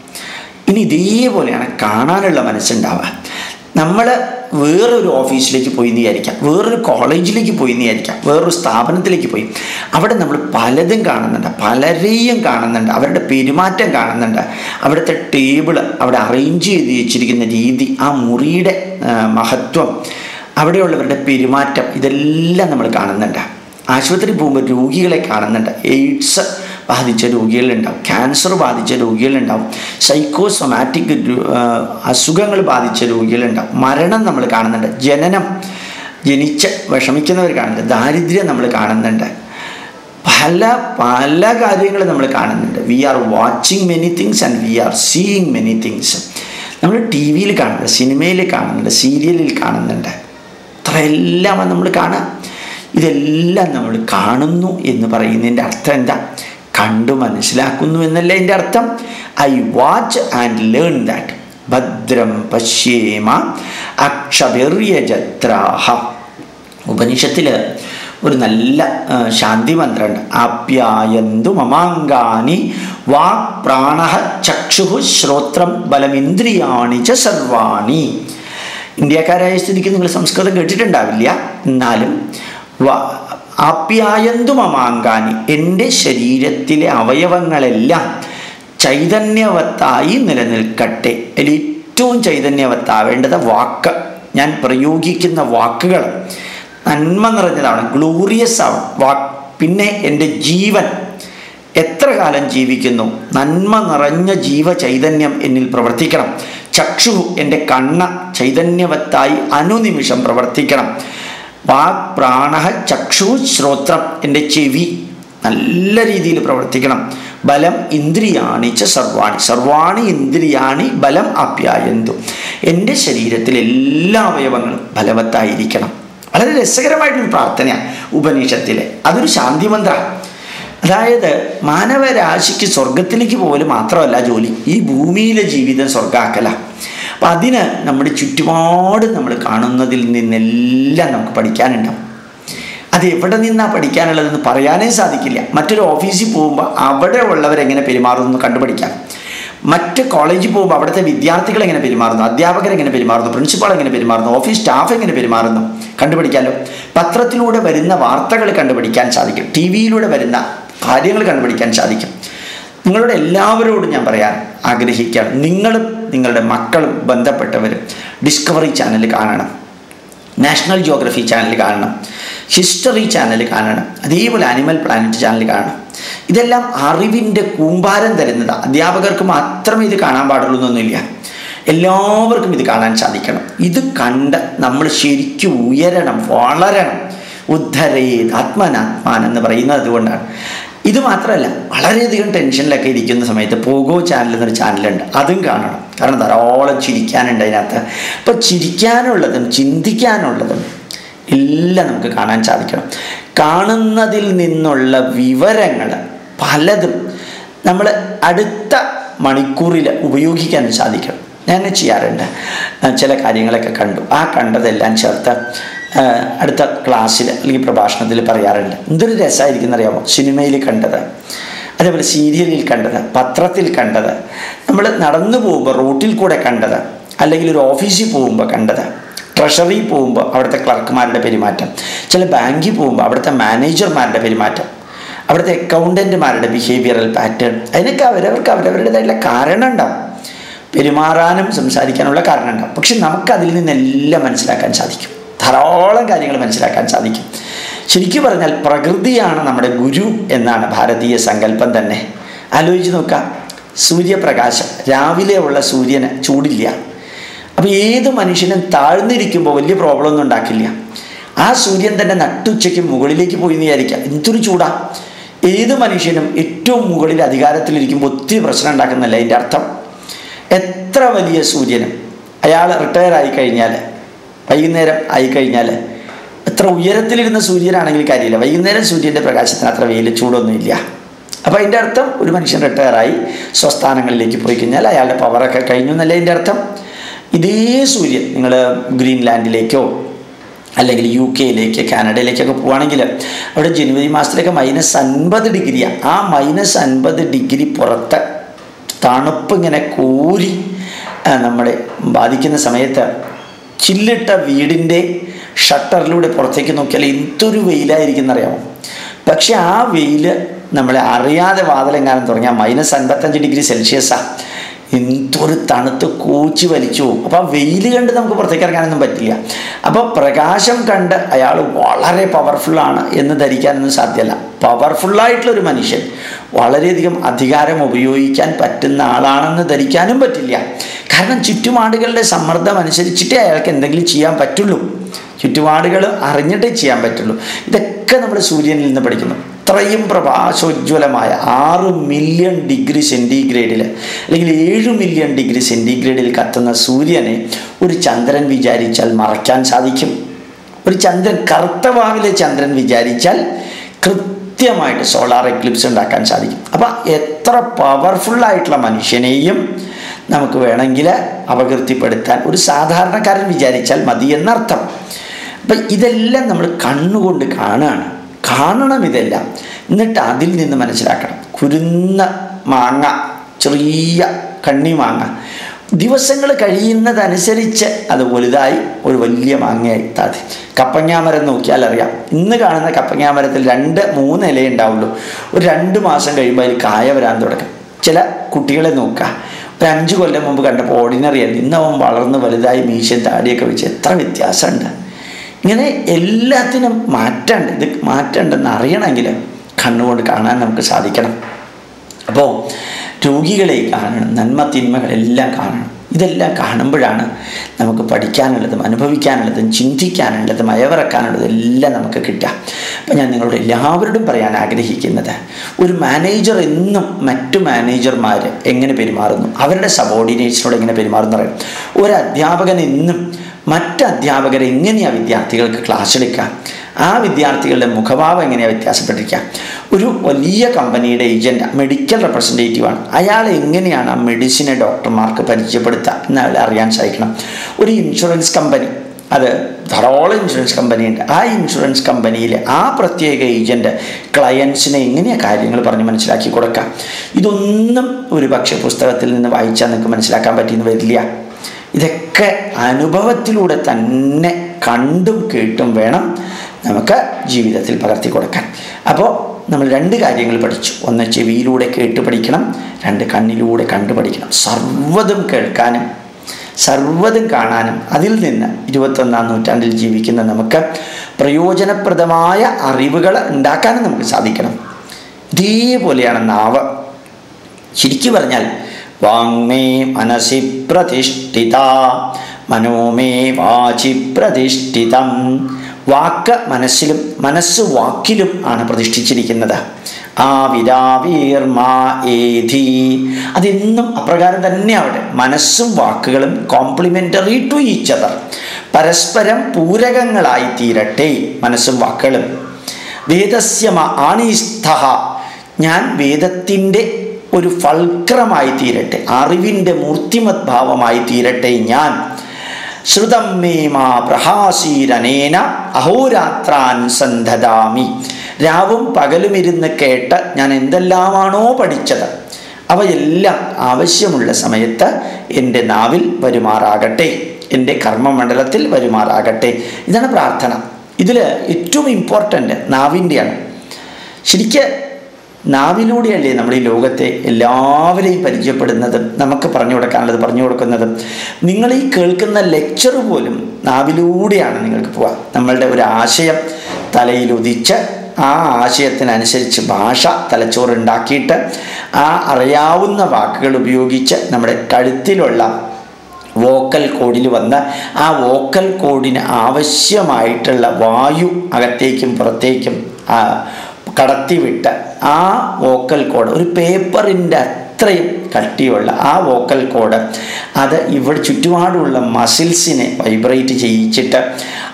ഇനി ഇതേപോലെയാണ് കാണാനുള്ള മനസ്സുണ്ടാവുക. നമ്മൾ വേറൊരു ഓഫീസിലേക്ക് പോയി എന്ന് വിചാരിക്കാം. വേറൊരു കോളേജിലേക്ക് പോയി എന്ന് വിചാരിക്കാം. വേറൊരു സ്ഥാപനത്തിലേക്ക് പോയി. അവിടെ നമ്മൾ പലതും കാണുന്നുണ്ട്. പലരെയും കാണുന്നുണ്ട്. അവരുടെ പെരുമാറ്റം കാണുന്നുണ്ട്. അവിടുത്തെ ടേബിൾ അവിടെ അറേഞ്ച് ചെയ്ത് വെച്ചിരിക്കുന്ന രീതി ആ മുറിയുടെ മഹത്വം അവിടെയുള്ളവരുടെ പെരുമാറ്റം ഇതെല്ലാം നമ്മൾ കാണുന്നുണ്ട്. ആശുപത്രി പോകുമ്പോൾ രോഗികളെ കാണുന്നുണ്ട്. എയ്ഡ്സ് ബാധിച്ച രോഗികളുണ്ടാവും. ക്യാൻസർ ബാധിച്ച രോഗികളുണ്ടാവും. സൈക്കോസൊമാറ്റിക് അസുഖങ്ങൾ ബാധിച്ച രോഗികളുണ്ടാവും. മരണം നമ്മൾ കാണുന്നുണ്ട്. ജനനം ജനിച്ച് വിഷമിക്കുന്നവർ കാണുന്നുണ്ട്. ദാരിദ്ര്യം നമ്മൾ കാണുന്നുണ്ട്. പല പല കാര്യങ്ങൾ നമ്മൾ കാണുന്നുണ്ട്. We are watching many things and we are seeing many things നമ്മൾ ടി വിയിൽ കാണുന്നുണ്ട് സിനിമയിൽ കാണുന്നുണ്ട് സീരിയലിൽ കാണുന്നുണ്ട്. ഇത്രയെല്ലാം നമ്മൾ കാണാം ഇതെല്ലാം നമ്മൾ കാണുന്നു എന്ന് പറയുന്നതിന്റെ അർത്ഥം എന്താ? കണ്ടു മനസ്സിലാക്കുന്നു എന്നല്ല എന്റെ അർത്ഥം? I watch and learn that ഭദ്രം പശ്യേമ അക്ഷപെറിയജത്രാഹ ഉപനിഷത്തിൽ ഒരു നല്ല ശാന്തി മന്ത്രമുണ്ട്. ആപ്യായന്തു മമാങ്കാനി വാക് പ്രാണ ചക്ഷു ശ്രോത്രം ബലമിന്ദ്രിയാണി ച സർവാണി. ഇന്ത്യക്കാരായ സ്ഥിതിക്ക് നിങ്ങൾ സംസ്കൃതം കേട്ടിട്ടുണ്ടാവില്ല? എന്നാലും ആപ്യായന്തു മമാങ്കാനി എന്റെ ശരീരത്തിലെ അവയവങ്ങളെല്ലാം ചൈതന്യവത്തായി നിലനിൽക്കട്ടെ. അതിൽ ഏറ്റവും ചൈതന്യവത്താവേണ്ടത് വാക്ക്. ഞാൻ പ്രയോഗിക്കുന്ന വാക്കുകൾ നന്മ നിറഞ്ഞതാണ് ഗ്ലോറിയസ് ആവും വാക്ക് പിന്നെ എന്റെ ജീവൻ. എത്ര കാലം ജീവിക്കുന്നു? നന്മ നിറഞ്ഞ ജീവ ചൈതന്യം എന്നിൽ പ്രവർത്തിക്കണം. ചക്ഷു എന്റെ കണ്ണ ചൈതന്യവത്തായി അനുനിമിഷം പ്രവർത്തിക്കണം. വാക് പ്രാണ ചക്ഷു ശ്രോത്രം എന്റെ ചെവി. നല്ല രീതിയിൽ പ്രവർത്തിക്കണം. ബലം ഇന്ദ്രിയാണി ച സർവാണി. സർവാണി ഇന്ദ്രിയാണി ബലം അപ്യായന്തു എന്റെ ശരീരത്തിലെ എല്ലാ അവയവങ്ങളും ബലവത്തായിരിക്കണം വളരെ രസകരമായിട്ടൊരു പ്രാർത്ഥനയാണ് ഉപനിഷത്തിലെ. അതൊരു ശാന്തി മന്ത്രമാണ് അതായത് മാനവരാശിക്ക് സ്വർഗത്തിലേക്ക് പോലും മാത്രമല്ല ജോലി. ഈ ഭൂമിയിലെ ജീവിതം സ്വർഗാക്കല അപ്പം അതിന് നമ്മുടെ ചുറ്റുപാട് നമ്മൾ കാണുന്നതിൽ നിന്നെല്ലാം നമുക്ക് പഠിക്കാനുണ്ടാവും. അത് എവിടെ നിന്നാണ് പഠിക്കാനുള്ളതെന്ന് പറയാനേ സാധിക്കില്ല. മറ്റൊരു ഓഫീസിൽ പോകുമ്പോൾ അവിടെ ഉള്ളവരെങ്ങനെ പെരുമാറുന്നു കണ്ടുപഠിക്കാം. മറ്റ് കോളേജിൽ പോകുമ്പോൾ അവിടുത്തെ വിദ്യാർത്ഥികൾ എങ്ങനെ പെരുമാറുന്നു? അധ്യാപകർ എങ്ങനെ പെരുമാറുന്നു? പ്രിൻസിപ്പാൾ എങ്ങനെ പെരുമാറുന്നു? ഓഫീസ് സ്റ്റാഫ് എങ്ങനെ പെരുമാറുന്നു? കണ്ടുപിടിക്കാമല്ലോ പത്രത്തിലൂടെ വരുന്ന വാർത്തകൾ കണ്ടുപിടിക്കാൻ സാധിക്കും. ടി വിയിലൂടെ വരുന്ന കാര്യങ്ങൾ കണ്ടുപിടിക്കാൻ സാധിക്കും. നിങ്ങളോട് എല്ലാവരോടും ഞാൻ പറയാൻ ആഗ്രഹിക്കുകയാണ്. നിങ്ങളും നിങ്ങളുടെ മക്കളും ബന്ധപ്പെട്ടവരും ഡിസ്കവറി ചാനൽ കാണണം. നാഷണൽ ജിയോഗ്രഫി ചാനൽ കാണണം. ഹിസ്റ്ററി ചാനൽ കാണണം. അതേപോലെ ആനിമൽ പ്ലാനറ്റ് ചാനൽ കാണണം. ഇതെല്ലാം അറിവിന്റെ കൂമ്പാരം തരുന്നതാണ് അധ്യാപകർക്ക് മാത്രമേ ഇത് കാണാൻ പാടുള്ളൂ എന്നൊന്നുമില്ല എല്ലാവർക്കും ഇത് കാണാൻ സാധിക്കണം. ഇത് കണ്ട് നമ്മൾ ശരിക്കും ഉയരണം വളരണം. ഉദ്ധരേത് ആത്മാനാത്മാൻ എന്ന് പറയുന്നത് അതുകൊണ്ടാണ് ഇത് മാത്രമല്ല വളരെയധികം ടെൻഷനിലൊക്കെ ഇരിക്കുന്ന സമയത്ത് പോഗോ ചാനൽ എന്നൊരു ചാനലുണ്ട്. അതും കാണണം. കാരണം ധാരാളം ചിരിക്കാനുണ്ട് അതിനകത്ത്. അപ്പോൾ ചിരിക്കാനുള്ളതും ചിന്തിക്കാനുള്ളതും എല്ലാം നമുക്ക് കാണാൻ സാധിക്കണം. കാണുന്നതിൽ നിന്നുള്ള വിവരങ്ങൾ പലതും നമ്മൾ അടുത്ത മണിക്കൂറിൽ ഉപയോഗിക്കാൻ സാധിക്കണം. ഞാൻ ചെയ്യാറുണ്ട്. ചില കാര്യങ്ങളൊക്കെ കണ്ടു. ആ കണ്ടതെല്ലാം ചേർത്ത് അടുത്ത ക്ലാസ്സിൽ അല്ലെങ്കിൽ പ്രഭാഷണത്തിൽ പറയാറുണ്ട്. എന്തൊരു രസമായിരിക്കും അറിയാമോ സിനിമയിൽ കണ്ടത് അതേപോലെ സീരിയലിൽ കണ്ടത് പത്രത്തിൽ കണ്ടത് നമ്മൾ നടന്നു പോകുമ്പോൾ റൂട്ടിൽ കൂടെ കണ്ടത് അല്ലെങ്കിൽ ഒരു ഓഫീസിൽ പോകുമ്പോൾ കണ്ടത് ട്രഷറി പോകുമ്പോൾ അവിടുത്തെ ക്ലർക്കുമാരുടെ പെരുമാറ്റം ചില ബാങ്കിൽ പോകുമ്പോൾ അവിടുത്തെ മാനേജർമാരുടെ പെരുമാറ്റം അവിടുത്തെ അക്കൗണ്ടന്റുമാരുടെ ബിഹേവിയറൽ പാറ്റേൺ അതിനൊക്കെ അവരവർക്ക് അവരവരുടേതായിട്ടുള്ള കാരണം ഉണ്ടാവും. പെരുമാറാനും സംസാരിക്കാനുള്ള കാരണം ഉണ്ടാവും. പക്ഷെ നമുക്കതിൽ നിന്നെല്ലാം മനസ്സിലാക്കാൻ സാധിക്കും. ധാരാളം കാര്യങ്ങൾ മനസ്സിലാക്കാൻ സാധിക്കും. ശരിക്കും പറഞ്ഞാൽ പ്രകൃതിയാണ് നമ്മുടെ ഗുരു എന്നാണ് ഭാരതീയ സങ്കല്പം തന്നെ. ആലോചിച്ച് നോക്കാം. സൂര്യപ്രകാശം. രാവിലെ ഉള്ള സൂര്യന് ചൂടില്ല. അപ്പോൾ ഏത് മനുഷ്യനും താഴ്ന്നിരിക്കുമ്പോൾ വലിയ പ്രോബ്ലം ഒന്നും ഉണ്ടാക്കില്ല. ആ സൂര്യൻ തന്നെ നട്ടുച്ചയ്ക്ക് മുകളിലേക്ക് പോയി എന്ന് വിചാരിക്കാം. എന്തൊരു ചൂടാ. ഏത് മനുഷ്യനും ഏറ്റവും മുകളിൽ അധികാരത്തിലിരിക്കുമ്പോൾ ഒത്തിരി പ്രശ്നം ഉണ്ടാക്കുന്നില്ല അതിന്റെ അർത്ഥം? എത്ര വലിയ സൂര്യനും. അയാൾ റിട്ടയർ ആയി കഴിഞ്ഞാൽ വൈകുന്നേരം ആയിക്കഴിഞ്ഞാൽ എത്ര ഉയരത്തിലിരുന്ന സൂര്യനാണെങ്കിൽ കാര്യമില്ല. വൈകുന്നേരം സൂര്യന്റെ പ്രകാശത്തിന് അത്ര വെയിൽ ചൂടൊന്നുമില്ല. അപ്പോൾ അതിന്റെ അർത്ഥം ഒരു മനുഷ്യൻ റിട്ടയറായി സ്വസ്ഥാനങ്ങളിലേക്ക് പോയി കഴിഞ്ഞാൽ അയാളുടെ പവറൊക്കെ കഴിഞ്ഞു എന്നല്ലേ അതിന്റെ അർത്ഥം? ഇതേ സൂര്യൻ നിങ്ങൾ ഗ്രീൻലാൻഡിലേക്കോ അല്ലെങ്കിൽ യു കെയിലേക്ക് കാനഡയിലേക്കൊക്കെ പോവുകയാണെങ്കിൽ അവിടെ ജനുവരി മാസത്തിലൊക്കെ മൈനസ് അൻപത് ഡിഗ്രിയാണ് ആ മൈനസ് അൻപത് ഡിഗ്രി പുറത്ത് തണുപ്പ് ഇങ്ങനെ കോരി നമ്മളെ ബാധിക്കുന്ന സമയത്ത് ചില്ലിട്ട വീടിന്റെ ഷട്ടറിലൂടെ പുറത്തേക്ക് നോക്കിയാൽ എന്തൊരു വെയിലായിരിക്കും പക്ഷെ ആ വെയിൽ നമ്മളെ അറിയാതെ വാതിലെങ്ങാനും തുടങ്ങിയാൽ മൈനസ് അൻപത്തഞ്ച് ഡിഗ്രി സെൽഷ്യസാണ് എന്തൊരു തണുത്ത് കൂച്ചി വലിച്ചു പോകും. അപ്പോൾ ആ വെയിൽ കണ്ട് നമുക്ക് പുറത്തേക്ക് ഇറങ്ങാനൊന്നും പറ്റില്ല. അപ്പോൾ പ്രകാശം കണ്ട് അയാൾ വളരെ പവർഫുള്ളാണ് എന്ന് ധരിക്കാനൊന്നും സാധ്യമല്ല. പവർഫുള്ളായിട്ടുള്ളൊരു മനുഷ്യൻ. വളരെയധികം അധികാരം ഉപയോഗിക്കാൻ പറ്റുന്ന ആളാണെന്ന് ധരിക്കാനും പറ്റില്ല. കാരണം ചുറ്റുപാടുകളുടെ സമ്മർദ്ദം അനുസരിച്ചിട്ടേ അയാൾക്ക് എന്തെങ്കിലും ചെയ്യാൻ പറ്റുള്ളൂ. ചുറ്റുപാടുകൾ അറിഞ്ഞിട്ടേ ചെയ്യാൻ പറ്റുള്ളൂ. ഇതൊക്കെ നമ്മൾ സൂര്യനിൽ നിന്ന് പഠിക്കുന്നു. അത്രയും പ്രഭാശോജ്വലമായ ആറ് മില്യൺ ഡിഗ്രി സെന്റിഗ്രേഡിൽ അല്ലെങ്കിൽ ഏഴ് മില്യൺ ഡിഗ്രി സെന്റിഗ്രേഡിൽ കത്തുന്ന സൂര്യനെ ഒരു ചന്ദ്രൻ വിചാരിച്ചാൽ മറയ്ക്കാൻ സാധിക്കും. ഒരു ചന്ദ്രൻ കറുത്ത ചന്ദ്രൻ വിചാരിച്ചാൽ കൃത്യമായിട്ട് സോളാർ എക്ലിപ്സ് ഉണ്ടാക്കാൻ സാധിക്കും. അപ്പം എത്ര പവർഫുള്ളായിട്ടുള്ള മനുഷ്യനെയും നമുക്ക് വേണമെങ്കിൽ അപകീർത്തിപ്പെടുത്താൻ ഒരു സാധാരണക്കാരൻ വിചാരിച്ചാൽ മതി എന്നർത്ഥം. അപ്പം ഇതെല്ലാം നമ്മൾ കണ്ണുകൊണ്ട് കാണുകയാണ് കാണണം ഇതെല്ലാം. എന്നിട്ട് അതിൽ നിന്ന് മനസ്സിലാക്കണം. കുരുന്ന മാങ്ങ ചെറിയ കണ്ണി മാങ്ങ. ദിവസങ്ങൾ കഴിയുന്നതനുസരിച്ച് അത് വലുതായി ഒരു വലിയ മാങ്ങയായി താതി കപ്പങ്ങാമരം നോക്കിയാൽ അറിയാം. ഇന്ന് കാണുന്ന കപ്പങ്ങാമരത്തിൽ രണ്ട് മൂന്ന് ഇല ഉണ്ടാവുള്ളൂ. ഒരു രണ്ട് മാസം കഴിയുമ്പോൾ അതിൽ കായ വരാൻ തുടങ്ങും. ചില കുട്ടികളെ നോക്കുക. ഒരു അഞ്ച് കൊല്ലം മുമ്പ് കണ്ടപ്പോൾ ഓർഡിനറി ആയിരുന്നു ഇന്ന് അവൻ വളർന്ന് വലുതായി മീശൻ താടിയൊക്കെ വെച്ച് എത്ര വ്യത്യാസമുണ്ട്. ഇങ്ങനെ എല്ലാത്തിനും മാറ്റമുണ്ട്. ഇത് മാറ്റമുണ്ടെന്ന് അറിയണമെങ്കിൽ കണ്ണുകൊണ്ട് കാണാൻ നമുക്ക് സാധിക്കണം. അപ്പോൾ രോഗികളെ കാണണം നന്മ തിന്മകളെല്ലാം കാണണം. ഇതെല്ലാം കാണുമ്പോഴാണ് നമുക്ക് പഠിക്കാനുള്ളതും അനുഭവിക്കാനുള്ളതും ചിന്തിക്കാനുള്ളതും അയവിറക്കാനുള്ളതും എല്ലാം നമുക്ക് കിട്ടുക. അപ്പം ഞാൻ നിങ്ങളോട് എല്ലാവരോടും പറയാൻ ആഗ്രഹിക്കുന്നത് ഒരു മാനേജർ എന്നും മറ്റു മാനേജർമാർ എങ്ങനെ പെരുമാറുന്നു? അവരുടെ സബോർഡിനേറ്റ്സിനോട് എങ്ങനെ പെരുമാറുന്നു പറയും ഒരു അധ്യാപകൻ എന്നും മറ്റ് അധ്യാപകരെ എങ്ങനെയാണ് വിദ്യാർത്ഥികൾക്ക് ക്ലാസ് എടുക്കുക? ആ വിദ്യാർത്ഥികളുടെ മുഖഭാവം എങ്ങനെയാണ് വ്യത്യാസപ്പെട്ടിരിക്കുക? ഒരു വലിയ കമ്പനിയുടെ ഏജന്റ് മെഡിക്കൽ റെപ്രസെന്റേറ്റീവാണ് അയാൾ എങ്ങനെയാണ് ആ മെഡിസിനെ ഡോക്ടർമാർക്ക് പരിചയപ്പെടുത്തുക എന്ന് അറിയാൻ സാധിക്കണം. ഒരു ഇൻഷുറൻസ് കമ്പനി അത് ധാരാളം ഇൻഷുറൻസ് കമ്പനിയുണ്ട് ആ ഇൻഷുറൻസ് കമ്പനിയിൽ ആ പ്രത്യേക ഏജന്റ് ക്ലയൻസിനെ എങ്ങനെയാണ് കാര്യങ്ങൾ പറഞ്ഞ് മനസ്സിലാക്കി കൊടുക്കുക? ഇതൊന്നും ഒരു പക്ഷേ പുസ്തകത്തിൽ നിന്ന് വായിച്ചാൽ നിങ്ങൾക്ക് മനസ്സിലാക്കാൻ പറ്റിയെന്ന് വരില്ല. ഇതൊക്കെ അനുഭവത്തിലൂടെ തന്നെ കണ്ടും കേട്ടും വേണം നമുക്ക് ജീവിതത്തിൽ പകർത്തി കൊടുക്കാൻ. അപ്പോൾ നമ്മൾ രണ്ട് കാര്യങ്ങൾ പഠിച്ചു. ഒന്ന് ചെവിയിലൂടെ കേട്ട് പഠിക്കണം രണ്ട് കണ്ണിലൂടെ കണ്ടു പഠിക്കണം. സർവതും കേൾക്കാനും സർവതും കാണാനും അതിൽ നിന്ന് ഇരുപത്തൊന്നാം നൂറ്റാണ്ടിൽ ജീവിക്കുന്ന നമുക്ക് പ്രയോജനപ്രദമായ അറിവുകൾ ഉണ്ടാക്കാനും നമുക്ക് സാധിക്കണം. ഇതേപോലെയാണ് നാവ്. ശരിക്കു പറഞ്ഞാൽ വാങ്മേ മനസി പ്രതിഷ്ഠിത മനോമേ വാചി പ്രതിഷ്ഠിതം വാക്ക് മനസ്സിലും മനസ്സ് വാക്കിലും ആണ് പ്രതിഷ്ഠിച്ചിരിക്കുന്നത്. ആ വിരാവീർമാ ഏധി. അതെന്നും അപ്രകാരം തന്നെ അവിടെ മനസ്സും വാക്കുകളും കോംപ്ലിമെന്ററി ടു ഈച്ച് അതർ പരസ്പരം പൂരകങ്ങളായി തീരട്ടെ മനസ്സും വാക്കുകളും. വേദസ്യമ ആണീസ്ഥ ഞാൻ വേദത്തിന്റെ ഒരു ഫൽക്രമായി തീരട്ടെ അറിവിന്റെ മൂർത്തിമത് ഭാവമായി തീരട്ടെ ഞാൻ. ശ്രുതം മേമാ പ്രഹാസീരനേന അഹോരാത്രാൻ സന്ധദാമി. രാവും പകലും ഇരുന്ന് കേട്ട് ഞാൻ എന്തെല്ലാമാണോ പഠിച്ചത്. അവയെല്ലാം ആവശ്യമുള്ള സമയത്ത് എന്റെ നാവിൽ വരുമാറാകട്ടെ എന്റെ കർമ്മമണ്ഡലത്തിൽ വരുമാറാകട്ടെ. ഇതാണ് പ്രാർത്ഥന. ഇതിൽ ഏറ്റവും ഇമ്പോർട്ടന്റ് നാവിന്റെയാണ്. ശരിക്ക് നാവിലൂടെയല്ലേ നമ്മൾ ഈ ലോകത്തെ എല്ലാവരെയും പരിചയപ്പെടുന്നതും? നമുക്ക് പറഞ്ഞു കൊടുക്കാനുള്ളത് പറഞ്ഞു കൊടുക്കുന്നതും നിങ്ങൾ ഈ കേൾക്കുന്ന ലെക്ചർ പോലും നാവിലൂടെയാണ് നിങ്ങൾക്ക് പോവുക നമ്മളുടെ ഒരു ആശയം തലയിൽ ഉദിച്ച് ആ ആശയത്തിനനുസരിച്ച് ഭാഷ തലച്ചോറുണ്ടാക്കിയിട്ട് ആ അറിയാവുന്ന വാക്കുകൾ ഉപയോഗിച്ച് നമ്മുടെ കഴുത്തിലുള്ള വോക്കൽ കോഡിൽ വന്ന് ആ വോക്കൽ കോഡിന് ആവശ്യമായിട്ടുള്ള വായു അകത്തേക്കും പുറത്തേക്കും കടത്തിവിട്ട് ആ വോക്കൽ കോഡ് ഒരു പേപ്പറിന്റെ അത്രയും കട്ടിയുള്ള ആ വോക്കൽ കോഡ് അത് ഇവിടെ ചുറ്റുപാടുള്ള മസിൽസിനെ വൈബ്രേറ്റ് ചെയ്യിച്ചിട്ട്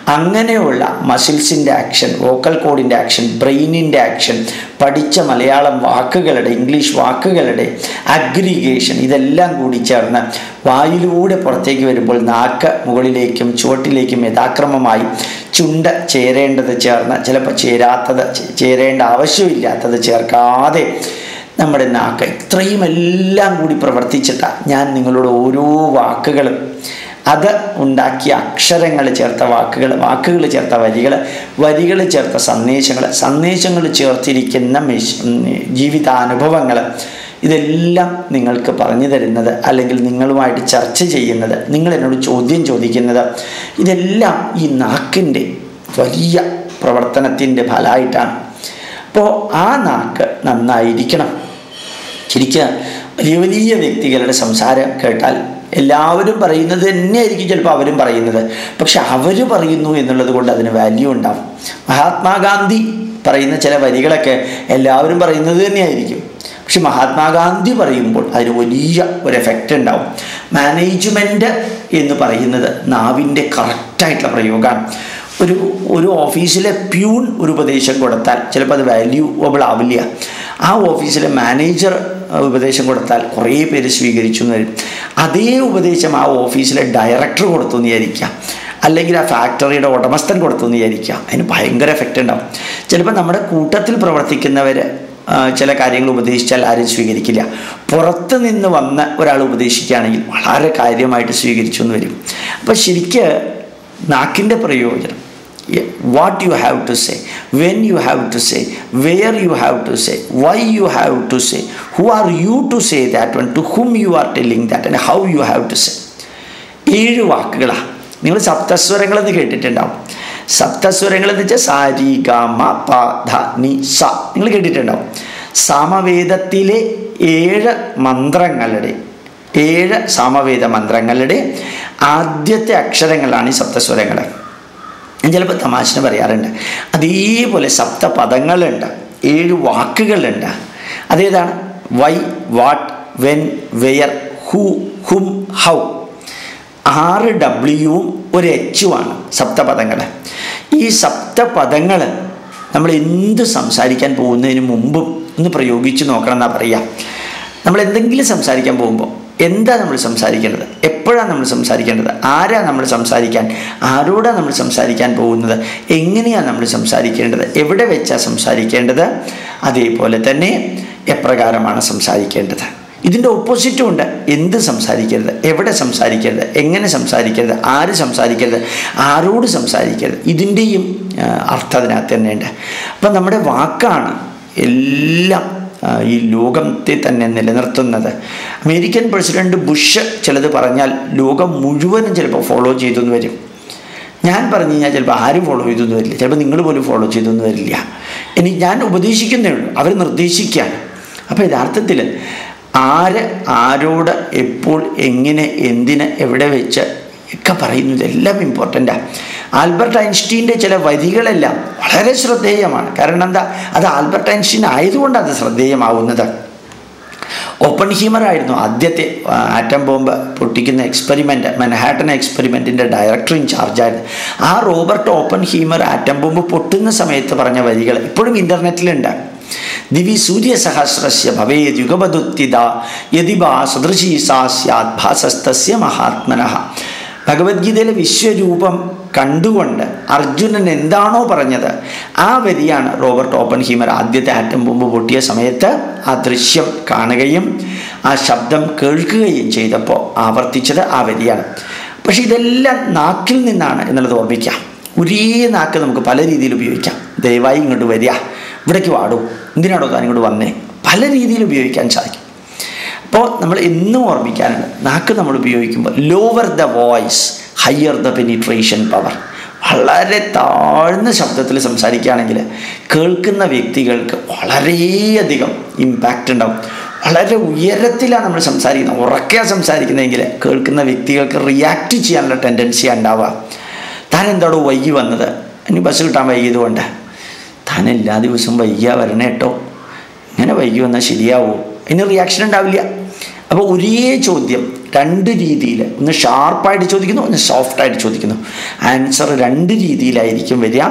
അങ്ങനെയുള്ള മസിൽസിന്റെ ആക്ഷൻ വോക്കൽ കോഡിന്റെ ആക്ഷൻ ബ്രെയിനിന്റെ ആക്ഷൻ പഠിച്ച മലയാളം വാക്കുകളുടെ ഇംഗ്ലീഷ് വാക്കുകളുടെ അഗ്രിഗേഷൻ ഇതെല്ലാം കൂടി ചേർന്ന് വായിലൂടെ പുറത്തേക്ക് വരുമ്പോൾ നാക്ക് മുകളിലേക്കും ചുവട്ടിലേക്കും യഥാക്രമമായി ചുണ്ട് ചേരേണ്ടത് ചേർന്ന് ചിലപ്പോൾ ചേരാത്തത് ചേരേണ്ട ആവശ്യമില്ലാത്തത് ചേർക്കാതെ നമ്മുടെ നാക്ക്. ഇത്രയും എല്ലാം കൂടി പ്രവർത്തിച്ചിട്ടാണ് ഞാൻ നിങ്ങളോട് ഓരോ വാക്കുകളും അത് ഉണ്ടാക്കിയ അക്ഷരങ്ങൾ ചേർത്ത വാക്കുകൾ വാക്കുകൾ ചേർത്ത വരികൾ വരികൾ ചേർത്ത സന്ദേശങ്ങൾ സന്ദേശങ്ങൾ ചേർത്തിരിക്കുന്ന ജീവിതാനുഭവങ്ങൾ ഇതെല്ലാം നിങ്ങൾക്ക് പറഞ്ഞു തരുന്നത് അല്ലെങ്കിൽ നിങ്ങളുമായിട്ട് ചർച്ച ചെയ്യുന്നത് നിങ്ങൾ എന്നോട് ചോദ്യം ചോദിക്കുന്നത് ഇതെല്ലാം ഈ നാക്കിന്റെ വലിയ പ്രവർത്തനത്തിന്റെ ഫലമായിട്ടാണ് അപ്പോൾ ആ നാക്ക് നന്നായിരിക്കണം. ശരിക്കും വലിയ വലിയ വ്യക്തികളുടെ സംസാരം കേട്ടാൽ എല്ലാവരും പറയുന്നത് തന്നെയായിരിക്കും ചിലപ്പോൾ അവരും പറയുന്നത്. പക്ഷെ അവർ പറയുന്നു എന്നുള്ളത് കൊണ്ട് അതിന് വാല്യൂ ഉണ്ടാവും. മഹാത്മാഗാന്ധി പറയുന്ന ചില വരികളൊക്കെ എല്ലാവരും പറയുന്നത് തന്നെയായിരിക്കും. പക്ഷെ മഹാത്മാഗാന്ധി പറയുമ്പോൾ അതിന് വലിയ ഒരു എഫക്റ്റ് ഉണ്ടാവും. മാനേജ്മെന്റ് എന്ന് പറയുന്നത് നാവിന്റെ കറക്റ്റായിട്ടുള്ള പ്രയോഗമാണ്. ഒരു ഒരു ഓഫീസിലെ പ്യൂൺ ഒരു ഉപദേശം കൊടുത്താൽ ചിലപ്പോൾ അത് വാല്യൂവബിൾ ആവില്ല. ആ ഓഫീസിലെ മാനേജർ ഉപദേശം കൊടുത്താൽ കുറേ പേര് സ്വീകരിച്ചു എന്ന് വരും. അതേ ഉപദേശം ആ ഓഫീസിലെ ഡയറക്ടർ കൊടുത്തു എന്ന് വിചാരിക്കാം അല്ലെങ്കിൽ ആ ഫാക്ടറിയുടെ ഉടമസ്ഥൻ കൊടുത്തു എന്ന് വിചാരിക്കാം അതിന് ഭയങ്കര എഫക്റ്റ് ഉണ്ടാവും. ചിലപ്പോൾ നമ്മുടെ കൂട്ടത്തിൽ പ്രവർത്തിക്കുന്നവർ ചില കാര്യങ്ങൾ ഉപദേശിച്ചാൽ ആരും സ്വീകരിക്കില്ല. പുറത്ത് നിന്ന് വന്ന് ഒരാൾ ഉപദേശിക്കുകയാണെങ്കിൽ വളരെ കാര്യമായിട്ട് സ്വീകരിച്ചു എന്ന് വരും. അപ്പോൾ ശരിക്ക് നാക്കിന്റെ പ്രയോജനം. What you have to say, when you have to say, where you have to say, why you have to say, who are you to say that one, to whom you are telling that, and how you have to say. ഏഴ് വാക്കുകളാണ് നിങ്ങൾ സപ്തസ്വരങ്ങളെന്ന് കേട്ടിട്ടുണ്ടാവും. സപ്തസ്വരങ്ങൾ എന്ന് വെച്ചാൽ സാരി ഗാമ പ ധ നി സ. നിങ്ങൾ കേട്ടിട്ടുണ്ടാവും. സാമവേദത്തിലെ ഏഴ് മന്ത്രങ്ങളുടെ ഏഴ് സാമവേദ മന്ത്രങ്ങളുടെ ആദ്യത്തെ അക്ഷരങ്ങളാണ് ഈ സപ്തസ്വരങ്ങൾ ഞാൻ ചിലപ്പോൾ തമാശന് പറയാറുണ്ട്. അതേപോലെ സപ്തപദങ്ങളുണ്ട് ഏഴ് വാക്കുകളുണ്ട്. അതേതാണ്? Why what when where who whom how. ആറ് ഡബ്ല്യുവും ഒരു എച്ചുമാണ് സപ്തപദങ്ങൾ ഈ സപ്തപദങ്ങൾ നമ്മൾ എന്ത് സംസാരിക്കാൻ പോകുന്നതിന് മുമ്പും ഒന്ന് പ്രയോഗിച്ച് നോക്കണം എന്നാ പറയുക നമ്മൾ എന്തെങ്കിലും സംസാരിക്കാൻ പോകുമ്പോൾ എന്താ നമ്മൾ സംസാരിക്കേണ്ടത്? എപ്പോഴാണ് നമ്മൾ സംസാരിക്കേണ്ടത്? ആരാ നമ്മൾ സംസാരിക്കാൻ? ആരോടാണ് നമ്മൾ സംസാരിക്കാൻ പോകുന്നത്? എങ്ങനെയാണ് നമ്മൾ സംസാരിക്കേണ്ടത്? എവിടെ വെച്ചാണ് സംസാരിക്കേണ്ടത്? അതേപോലെ തന്നെ എപ്രകാരമാണ് സംസാരിക്കേണ്ടത്? ഇതിന്റെ ഓപ്പോസിറ്റും ഉണ്ട്. എന്ത് സംസാരിക്കരുത്? എവിടെ സംസാരിക്കരുത്? എങ്ങനെ സംസാരിക്കരുത്? ആര് സംസാരിക്കരുത്? ആരോട് സംസാരിക്കരുത്? ഇതിന്റെയും അർത്ഥം അതിനകത്ത് തന്നെയുണ്ട്. അപ്പം നമ്മുടെ വാക്കാണ് എല്ലാം ഈ ലോകത്തെ തന്നെ നിലനിർത്തുന്നത്. അമേരിക്കൻ പ്രസിഡന്റ് ബുഷ് ചിലത് പറഞ്ഞാൽ ലോകം മുഴുവനും ചിലപ്പോൾ ഫോളോ ചെയ്തെന്ന് വരും. ഞാൻ പറഞ്ഞു കഴിഞ്ഞാൽ ചിലപ്പോൾ ആരും ഫോളോ ചെയ്തൊന്നും വരില്ല. ചിലപ്പോൾ നിങ്ങൾ പോലും ഫോളോ ചെയ്തൊന്നും വരില്ല. ഇനി ഞാൻ ഉപദേശിക്കുന്നേ ഉള്ളൂ. അവർ നിർദ്ദേശിക്കുകയാണ്. അപ്പോൾ യഥാർത്ഥത്തിൽ ആര് ആരോട് എപ്പോൾ എങ്ങനെ എന്തിന് എവിടെ വെച്ച് ഒക്കെ പറയുന്നു ഇതെല്ലാം ഇമ്പോർട്ടന്റാണ് ആൽബർട്ട് ഐൻസ്റ്റീന്റെ ചില വരികളെല്ലാം വളരെ ശ്രദ്ധേയമാണ്. കാരണം എന്താ? അത് ആൽബർട്ട് ഐൻസ്റ്റീൻ ആയതുകൊണ്ട് അത് ശ്രദ്ധേയമാവുന്നത്. ഓപ്പൺ ആയിരുന്നു ആദ്യത്തെ ആറ്റം ബോംബ് പൊട്ടിക്കുന്ന എക്സ്പെരിമെന്റ് മൻഹാട്ടൻ എക്സ്പെരിമെന്റിന്റെ ഡയറക്ടർ ഇൻചാർജ് ആയിരുന്നു ആ Robert Oppenheimer atom bomb പൊട്ടുന്ന സമയത്ത് പറഞ്ഞ വരികൾ ഇപ്പോഴും ഇന്റർനെറ്റിലുണ്ട്. ദിവി സൂര്യസഹസ്രസ്യ ഭവേ യുഗപദുത്തിത യതിബാ സദൃശീ സാ ഭാസസ്തസ്യ മഹാത്മനഃ. ഭഗവത്ഗീതയിലെ വിശ്വരൂപം കണ്ടുകൊണ്ട് അർജുനൻ എന്താണോ പറഞ്ഞത് ആ വരിയാണ് റോബർട്ട് ഓപ്പൺ ഹീമർ ആദ്യത്തെ ആറ്റം ബോംബ് പൊട്ടിയ സമയത്ത് ആ ദൃശ്യം കാണുകയും ആ ശബ്ദം കേൾക്കുകയും ചെയ്തപ്പോൾ ആവർത്തിച്ചത് ആ വരിയാണ്. പക്ഷെ ഇതെല്ലാം നാക്കിൽ നിന്നാണ് എന്നുള്ളത് ഓർമ്മിക്കാം. ഒരേ നാക്ക് നമുക്ക് പല രീതിയിൽ ഉപയോഗിക്കാം. ദയവായി ഇങ്ങോട്ട് വരിക. ഇവിടേക്ക് വാടൂ. എന്തിനാണോ താൻ ഇങ്ങോട്ട് വന്നേ? പല രീതിയിൽ ഉപയോഗിക്കാൻ സാധിക്കും. അപ്പോൾ നമ്മൾ എന്നും ഓർമ്മിക്കാനുണ്ട് നാക്ക് നമ്മൾ ഉപയോഗിക്കുമ്പോൾ lower the voice higher the penetration power വളരെ താഴ്ന്ന ശബ്ദത്തിൽ സംസാരിക്കുകയാണെങ്കിൽ കേൾക്കുന്ന വ്യക്തികൾക്ക് വളരെയധികം ഇമ്പാക്റ്റ് ഉണ്ടാവും. വളരെ ഉയരത്തിലാണ് നമ്മൾ സംസാരിക്കുന്നത്. ഉറക്കെ സംസാരിക്കുന്നതെങ്കിൽ കേൾക്കുന്ന വ്യക്തികൾക്ക് റിയാക്ട് ചെയ്യാനുള്ള ടെൻഡൻസി ഉണ്ടാവുക. താൻ എന്താടോ വൈകി വന്നത്? ഇനി ബസ് കിട്ടാൻ വൈകിയതുകൊണ്ട്. താൻ എല്ലാ ദിവസവും വൈകിയാ വരണേട്ടോ ഇങ്ങനെ വൈകി വന്നാൽ ശരിയാവോ? അതിന് റിയാക്ഷൻ ഉണ്ടാവില്ല. അപ്പോൾ ഒരേ ചോദ്യം രണ്ട് രീതിയിൽ ഒന്ന് ഷാർപ്പായിട്ട് ചോദിക്കുന്നു ഒന്ന് സോഫ്റ്റായിട്ട് ചോദിക്കുന്നു. ആൻസർ രണ്ട് രീതിയിലായിരിക്കും വരിക.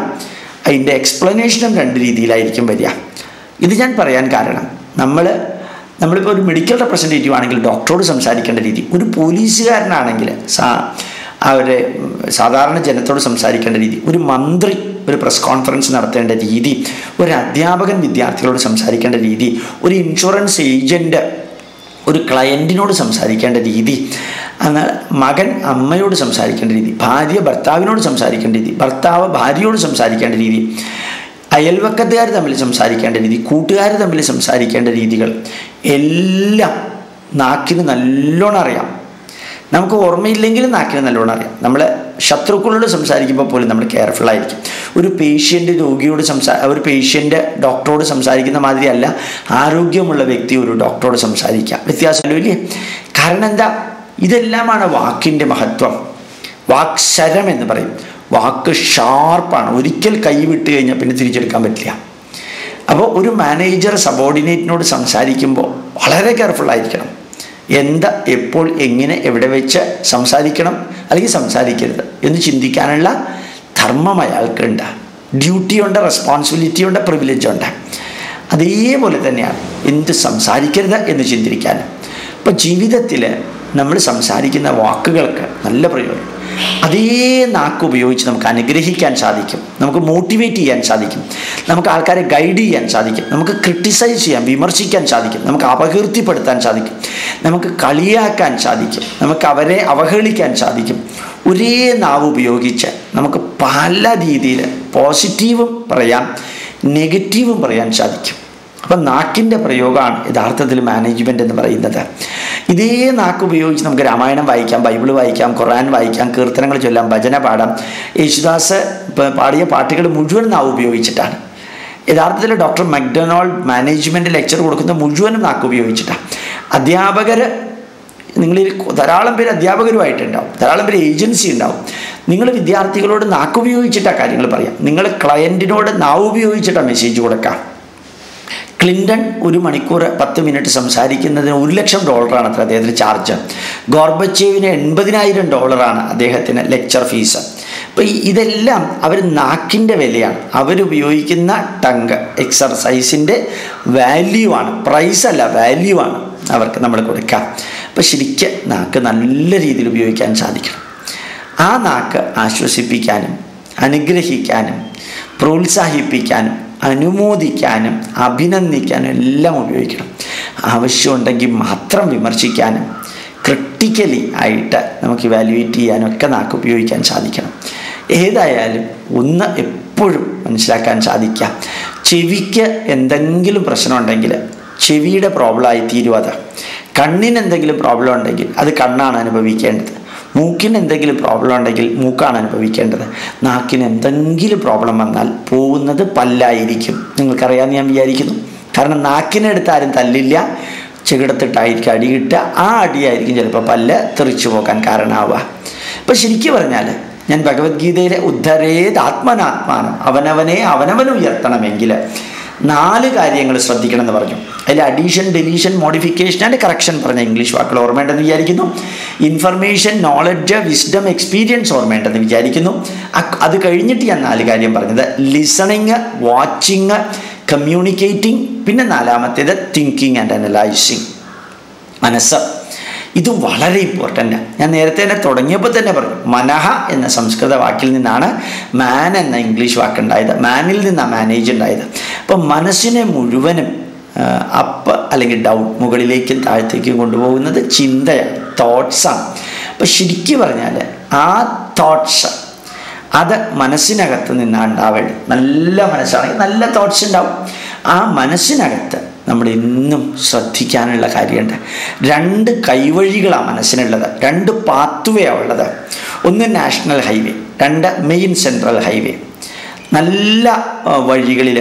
അതിന്റെ എക്സ്പ്ലനേഷനും രണ്ട് രീതിയിലായിരിക്കും വരിക. ഇത് ഞാൻ പറയാൻ കാരണം നമ്മൾ നമ്മളിപ്പോൾ ഒരു മെഡിക്കൽ റെപ്രസെന്റേറ്റീവ് ആണെങ്കിൽ ഡോക്ടറോട് സംസാരിക്കേണ്ട രീതി ഒരു പോലീസുകാരനാണെങ്കിൽ സാ അവരെ സാധാരണ ജനത്തോട് സംസാരിക്കേണ്ട രീതി ഒരു മന്ത്രി ഒരു പ്രസ് കോൺഫറൻസ് നടത്തേണ്ട രീതി ഒരു അധ്യാപകൻ വിദ്യാർത്ഥികളോട് സംസാരിക്കേണ്ട രീതി ഒരു ഇൻഷുറൻസ് ഏജന്റ് ഒരു ക്ലയന്റിനോട് സംസാരിക്കേണ്ട രീതി എന്നാൽ മകൻ അമ്മയോട് സംസാരിക്കേണ്ട രീതി ഭാര്യ ഭർത്താവിനോട് സംസാരിക്കേണ്ട രീതി ഭർത്താവ് ഭാര്യയോട് സംസാരിക്കേണ്ട രീതി അയൽവക്കത്തുകാർ തമ്മിൽ സംസാരിക്കേണ്ട രീതി കൂട്ടുകാർ തമ്മിൽ സംസാരിക്കേണ്ട രീതികൾ എല്ലാം നാക്കിന് നല്ലോണം അറിയാം. നമുക്ക് ഓർമ്മയില്ലെങ്കിലും നാക്കിന് നല്ലോണം അറിയാം. നമ്മൾ ശത്രുക്കളോട് സംസാരിക്കുമ്പോൾ പോലും നമ്മൾ കെയർഫുൾ ആയിരിക്കും. ഒരു പേഷ്യന്റ് രോഗിയോട് സംസാ ഒരു പേഷ്യന്റ് ഡോക്ടറോട് സംസാരിക്കുന്ന മാതിരിയല്ല. ആരോഗ്യമുള്ള വ്യക്തി ഒരു ഡോക്ടറോട് സംസാരിക്കുക വ്യത്യാസമല്ലോ ഇല്ലേ? കാരണം എന്താ? ഇതെല്ലാമാണ് വാക്കിന്റെ മഹത്വം. വാക്ശരം എന്ന് പറയും. വാക്ക് ഷാർപ്പാണ് ഒരിക്കൽ കൈവിട്ട് കഴിഞ്ഞാൽ പിന്നെ തിരിച്ചെടുക്കാൻ പറ്റില്ല. അപ്പോൾ ഒരു മാനേജർ സബോർഡിനേറ്റിനോട് സംസാരിക്കുമ്പോൾ വളരെ കെയർഫുൾ ആയിരിക്കണം. എന്താ എപ്പോൾ എങ്ങനെ എവിടെ വെച്ച് സംസാരിക്കണം? അല്ലെങ്കിൽ സംസാരിക്കരുത്. എന്ന് ചിന്തിക്കാനുള്ള ധർമ്മം അയാൾക്കുണ്ട്. ഡ്യൂട്ടി ഉണ്ട് റെസ്പോൺസിബിലിറ്റി ഉണ്ട് പ്രിവിലേജ് ഉണ്ട്. അതേപോലെ തന്നെയാണ് എന്ത് സംസാരിക്കരുത് എന്ന് ചിന്തിക്കാനും അപ്പോൾ ജീവിതത്തിൽ നമ്മൾ സംസാരിക്കുന്ന വാക്കുകൾക്ക് നല്ല പ്രയോജനം. അതേ നാക്ക് ഉപയോഗിച്ച് നമുക്ക് അനുഗ്രഹിക്കാൻ സാധിക്കും. നമുക്ക് മോട്ടിവേറ്റ് ചെയ്യാൻ സാധിക്കും. നമുക്ക് ആൾക്കാരെ ഗൈഡ് ചെയ്യാൻ സാധിക്കും. നമുക്ക് ക്രിട്ടിസൈസ് ചെയ്യാൻ വിമർശിക്കാൻ സാധിക്കും. നമുക്ക് അപകീർത്തിപ്പെടുത്താൻ സാധിക്കും. നമുക്ക് കളിയാക്കാൻ സാധിക്കും. നമുക്ക് അവരെ അവഹേളിക്കാൻ സാധിക്കും. ഒരേ നാവ് ഉപയോഗിച്ച് നമുക്ക് പല രീതിയിൽ പോസിറ്റീവും പറയാം നെഗറ്റീവും പറയാൻ സാധിക്കും. അപ്പം നാക്കിന്റെ പ്രയോഗമാണ് യഥാർത്ഥത്തിൽ മാനേജ്മെന്റ് എന്ന് പറയുന്നത്. ഇതേ നാക്ക് ഉപയോഗിച്ച് നമുക്ക് രാമായണം വായിക്കാം ബൈബിൾ വായിക്കാം ഖുറാൻ വായിക്കാം കീർത്തനങ്ങൾ ചൊല്ലാം ഭജന പാടാം. യേശുദാസ് പാടിയ പാട്ടുകൾ മുഴുവൻ നാവ് ഉപയോഗിച്ചിട്ടാണ്. യഥാർത്ഥത്തിൽ ഡോക്ടർ മക്ഡൊണാൾഡ് മാനേജ്മെന്റ് ലെക്ചർ കൊടുക്കുന്ന മുഴുവനും നാക്ക് ഉപയോഗിച്ചിട്ടാണ്. അധ്യാപകർ നിങ്ങളിൽ ധാരാളം പേര് അധ്യാപകരുമായിട്ടുണ്ടാവും ധാരാളം പേര് ഏജൻസി ഉണ്ടാവും. നിങ്ങൾ വിദ്യാർത്ഥികളോട് നാക്ക് ഉപയോഗിച്ചിട്ടാണ് കാര്യങ്ങൾ പറയാം. നിങ്ങൾ ക്ലയന്റിനോട് നാവ് ഉപയോഗിച്ചിട്ടാണ് മെസ്സേജ് കൊടുക്കാം ക്ലിന്റൺ ഒരു മണിക്കൂർ പത്ത് മിനിറ്റ് സംസാരിക്കുന്നതിന് ഒരു ലക്ഷം ഡോളറാണ് അത്ര അദ്ദേഹത്തിന് ചാർജ് ഗോർബച്ചേവിന് എൺപതിനായിരം ഡോളറാണ് അദ്ദേഹത്തിന് ലെക്ചർ ഫീസ് അപ്പോൾ ഇതെല്ലാം അവർ നാക്കിന്റെ വിലയാണ്. അവരുപയോഗിക്കുന്ന ടങ്ക് എക്സർസൈസിന്റെ വാല്യൂ ആണ്. പ്രൈസ് അല്ല വാല്യൂ ആണ് അവർക്ക് നമ്മൾ കൊടുക്കുക. അപ്പോൾ ശരിക്ക് നാക്ക് നല്ല രീതിയിൽ ഉപയോഗിക്കാൻ സാധിക്കണം. ആ നാക്ക് ആശ്വസിപ്പിക്കാനും അനുഗ്രഹിക്കാനും പ്രോത്സാഹിപ്പിക്കാനും അനുമോദിക്കാനും അഭിനന്ദിക്കാനും എല്ലാം ഉപയോഗിക്കണം. ആവശ്യമുണ്ടെങ്കിൽ മാത്രം വിമർശിക്കാനും ക്രിട്ടിക്കലി ആയിട്ട് നമുക്ക് ഇവാലുവേറ്റ് ചെയ്യാനും ഒക്കെ നാക്ക് ഉപയോഗിക്കാൻ സാധിക്കണം. ഏതായാലും ഒന്ന് എപ്പോഴും മനസ്സിലാക്കാൻ സാധിക്കാം ചെവിക്ക് എന്തെങ്കിലും പ്രശ്നമുണ്ടെങ്കിൽ ചെവിയുടെ പ്രോബ്ലമായി തീരും കണ്ണിന് എന്തെങ്കിലും പ്രോബ്ലം ഉണ്ടെങ്കിൽ അത് കണ്ണാണ് അനുഭവിക്കേണ്ടത്. മൂക്കിന് എന്തെങ്കിലും പ്രോബ്ലം ഉണ്ടെങ്കിൽ മൂക്കാണ് അനുഭവിക്കേണ്ടത്. നാക്കിന് എന്തെങ്കിലും പ്രോബ്ലം വന്നാൽ പോകുന്നത് പല്ലായിരിക്കും. നിങ്ങൾക്കറിയാമെന്ന് ഞാൻ വിചാരിക്കുന്നു. കാരണം നാക്കിനെടുത്ത് ആരും തല്ലില്ല. ചെകിടത്തിട്ടായിരിക്കും അടി കിട്ടുക. ആ അടിയായിരിക്കും ചിലപ്പോൾ പല്ല് തെറിച്ചു പോകാൻ കാരണമാവുക. അപ്പം ശരിക്കും പറഞ്ഞാൽ ഞാൻ ഭഗവത്ഗീതയിലെ ഉദ്ധരേത് ആത്മനാത്മാനം. അവനവനെ അവനവൻ ഉയർത്തണമെങ്കിൽ നാല് കാര്യങ്ങൾ ശ്രദ്ധിക്കണം എന്ന് പറഞ്ഞു. അതിൽ addition deletion modification and correction പറഞ്ഞ ഇംഗ്ലീഷ് വാക്കുകൾ ഓർമ്മയുണ്ടെന്ന് വിചാരിക്കുന്നു. ഇൻഫർമേഷൻ നോളജ് വിസ്ഡം എക്സ്പീരിയൻസ് ഓർമ്മയുണ്ടെന്ന് വിചാരിക്കുന്നു. അത് കഴിഞ്ഞിട്ട് ഞാൻ നാല് കാര്യം പറഞ്ഞത്. ലിസണിങ് വാച്ചിങ് കമ്മ്യൂണിക്കേറ്റിംഗ് പിന്നെ നാലാമത്തേത് തിങ്കിങ് ആൻഡ് അനലൈസിങ് മനസ്സ്. ഇത് വളരെ ഇമ്പോർട്ടന്റ് ഞാൻ നേരത്തെ തന്നെ തുടങ്ങിയപ്പോൾ തന്നെ പറഞ്ഞു മനഹ എന്ന സംസ്കൃത വാക്കിൽ നിന്നാണ് മാൻ എന്ന ഇംഗ്ലീഷ് വാക്കുണ്ടായത്. മാനിൽ നിന്നാണ് മാനേജ് ഉണ്ടായത്. അപ്പം മനസ്സിനെ മുഴുവനും അപ്പ് അല്ലെങ്കിൽ ഡൗൺ മുകളിലേക്കും താഴത്തേക്കും കൊണ്ടുപോകുന്നത് ചിന്തയാണ് തോട്ട്സാണ് അപ്പം ശരിക്കും പറഞ്ഞാൽ ആ തോട്ട്സ് അത് മനസ്സിനകത്ത് നിന്നാണ് ഉണ്ടാവേണ്ടത്. നല്ല മനസ്സാണെങ്കിൽ നല്ല തോട്ട്സ് ഉണ്ടാവും. ആ മനസ്സിനകത്ത് നമ്മൾ എന്നും ശ്രദ്ധിക്കാനുള്ള കാര്യമുണ്ട്. രണ്ട് കൈവഴികളാണ് മനസ്സിനുള്ളത്. രണ്ട് പാത്വേയാണ് ഉള്ളത്. ഒന്ന് നാഷണൽ ഹൈവേ രണ്ട് മെയിൻ സെൻട്രൽ ഹൈവേ നല്ല വഴികളിൽ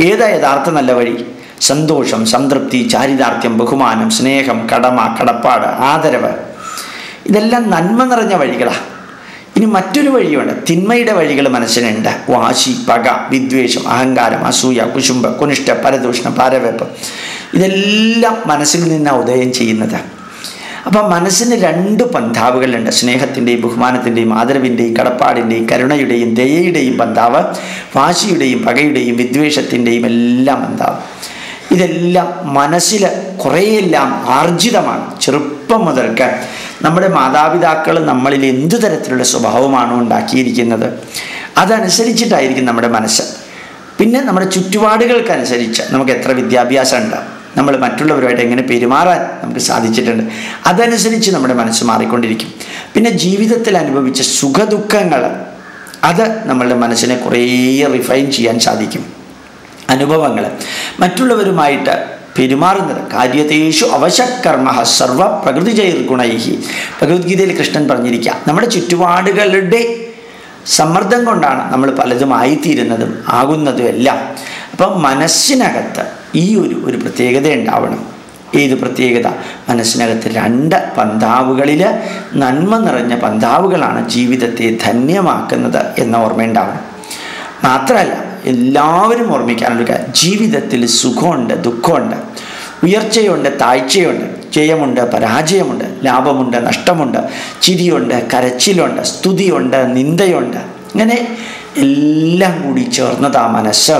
ഏതാ യഥാർത്ഥ നല്ല വഴി? സന്തോഷം സംതൃപ്തി ചാരിതാർത്ഥ്യം ബഹുമാനം സ്നേഹം കടമ കടപ്പാട് ആദരവ്. ഇതെല്ലാം നന്മ നിറഞ്ഞ വഴികളാണ് ഇനി മറ്റൊരു വഴിയുണ്ട്. തിന്മയുടെ വഴികൾ മനസ്സിനുണ്ട്. വാശി പക വിദ്വേഷം അഹങ്കാരം അസൂയ കുശുംബ കുനിഷ്ഠ പരദൂഷണം പാരവെപ്പ് ഇതെല്ലാം മനസ്സിൽ നിന്നാണ് ഉദയം ചെയ്യുന്നത്. അപ്പം മനസ്സിന് രണ്ട് പന്താവുകളുണ്ട്. സ്നേഹത്തിന്റെയും ബഹുമാനത്തിന്റെയും ആദരവിന്റെയും കടപ്പാടിന്റെയും കരുണയുടെയും ദയയുടെയും പന്താവ് വാശിയുടെയും പകയുടെയും വിദ്വേഷത്തിന്റെയും എല്ലാം പന്താവ്. ഇതെല്ലാം മനസ്സിൽ കുറേയെല്ലാം ആർജിതമാണ്. ചെറുപ്പം മുതൽക്ക് നമ്മുടെ മാതാപിതാക്കൾ നമ്മളിൽ എന്തു തരത്തിലുള്ള സ്വഭാവമാണ് ഉണ്ടാക്കിയിരിക്കുന്നത്. അതനുസരിച്ചിട്ടായിരിക്കും നമ്മുടെ മനസ്സ്. പിന്നെ നമ്മുടെ ചുറ്റുപാടുകൾക്കനുസരിച്ച് നമുക്ക് എത്ര വിദ്യാഭ്യാസം ഉണ്ട് നമ്മൾ മറ്റുള്ളവരുമായിട്ട് എങ്ങനെ പെരുമാറാൻ നമുക്ക് സാധിച്ചിട്ടുണ്ട്. അതനുസരിച്ച് നമ്മുടെ മനസ്സ് മാറിക്കൊണ്ടിരിക്കും. പിന്നെ ജീവിതത്തിൽ അനുഭവിച്ച സുഖദുഃഖങ്ങൾ അത് നമ്മളുടെ മനസ്സിനെ കുറേ റിഫൈൻ ചെയ്യാൻ സാധിക്കും. അനുഭവങ്ങൾ. മറ്റുള്ളവരുമായിട്ട് പെരുമാറുന്നത്. കാര്യതേഷു അവശക്കർമ്മ സർവ പ്രകൃതിജൈർ ഗുണൈഹി. ഭഗവത്ഗീതയിൽ കൃഷ്ണൻ പറഞ്ഞിരിക്കുക നമ്മുടെ ചുറ്റുപാടുകളുടെ സമ്മർദ്ദം കൊണ്ടാണ് നമ്മൾ പലതും ആയിത്തീരുന്നതും ആകുന്നതും എല്ലാം. അപ്പം മനസ്സിനകത്ത് ഈ ഒരു ഒരു പ്രത്യേകത ഉണ്ടാവണം. ഏത് പ്രത്യേകത? മനസ്സിനകത്ത് രണ്ട് പന്താവുകളിൽ നന്മ നിറഞ്ഞ പന്താവുകളാണ് ജീവിതത്തെ ധന്യമാക്കുന്നത് എന്ന ഓർമ്മയുണ്ടാവണം. മാത്രമല്ല എല്ലാവരും ഓർമ്മിക്കാനുള്ള ജീവിതത്തിൽ സുഖമുണ്ട് ദുഃഖമുണ്ട് ഉയർച്ചയുണ്ട് താഴ്ചയുണ്ട് ജയമുണ്ട് പരാജയമുണ്ട് ലാഭമുണ്ട് നഷ്ടമുണ്ട് ചിരിയുണ്ട് കരച്ചിലുണ്ട് സ്തുതിയുണ്ട് നിന്ദയുണ്ട്. അങ്ങനെ എല്ലാം കൂടി ചേർന്നതാ മനസ്സ്.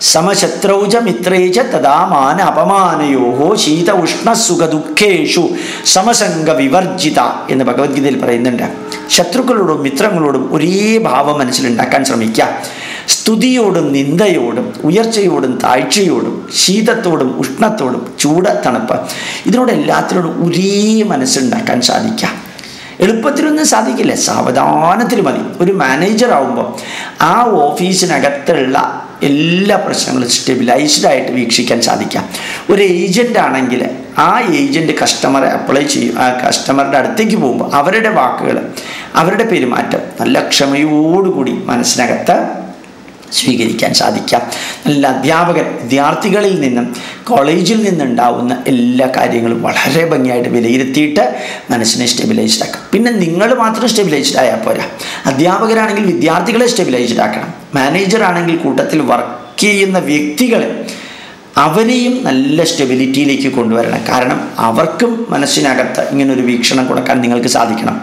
സമശത്രൗജ മിത്രേജ തഥാ മാന അപമാനയോഹോ ശീത ഉഷ്ണ സുഖ ദുഃഖേഷു സമസംഗ വിവർജിത എന്ന് ഭഗവത്ഗീതയിൽ പറയുന്നുണ്ട്. ശത്രുക്കളോടും മിത്രങ്ങളോടും ഒരേ ഭാവം മനസ്സിലുണ്ടാക്കാൻ ശ്രമിക്കുക. സ്തുതിയോടും നിന്ദയോടും ഉയർച്ചയോടും താഴ്ചയോടും ശീതത്തോടും ഉഷ്ണത്തോടും ചൂട് തണുപ്പ് ഇതിനോട് എല്ലാത്തിനോടും ഒരേ മനസ്സുണ്ടാക്കാൻ സാധിക്കുക. എളുപ്പത്തിലൊന്നും സാധിക്കില്ല. സാവധാനത്തിൽ മതി. ഒരു മാനേജർ ആവുമ്പോൾ ആ ഓഫീസിനകത്തുള്ള എല്ലാ പ്രശ്നങ്ങളും സ്റ്റെബിലൈസ്ഡ് ആയിട്ട് വീക്ഷിക്കാൻ സാധിക്കാം. ഒരു ഏജന്റ് ആണെങ്കിൽ ആ ഏജന്റ് കസ്റ്റമറെ അപ്ലൈ ചെയ്യും. ആ കസ്റ്റമറുടെ അടുത്തേക്ക് പോകുമ്പോൾ അവരുടെ വാക്കുകൾ അവരുടെ പെരുമാറ്റം നല്ല ക്ഷമയോടുകൂടി മനസ്സിനകത്ത് സ്വീകരിക്കാൻ സാധിക്കാം. നല്ല അധ്യാപകൻ വിദ്യാർത്ഥികളിൽ നിന്നും കോളേജിൽ നിന്നുണ്ടാവുന്ന എല്ലാ കാര്യങ്ങളും വളരെ ഭംഗിയായിട്ട് വിലയിരുത്തിയിട്ട് മനസ്സിനെ സ്റ്റെബിലൈസ്ഡ് ആക്കാം. പിന്നെ നിങ്ങൾ മാത്രം സ്റ്റെബിലൈസ്ഡ് ആയാൽ പോരാ. അധ്യാപകരാണെങ്കിൽ വിദ്യാർത്ഥികളെ സ്റ്റെബിലൈസ്ഡ് ആക്കണം. മാനേജർ ആണെങ്കിൽ കൂട്ടത്തിൽ വർക്ക് ചെയ്യുന്ന വ്യക്തികളെ അവരെയും നല്ല സ്റ്റെബിലിറ്റിയിലേക്ക് കൊണ്ടുവരണം. കാരണം അവർക്കും മനസ്സിനകത്ത് ഇങ്ങനൊരു വീക്ഷണം കൊടുക്കാൻ നിങ്ങൾക്ക് സാധിക്കണം.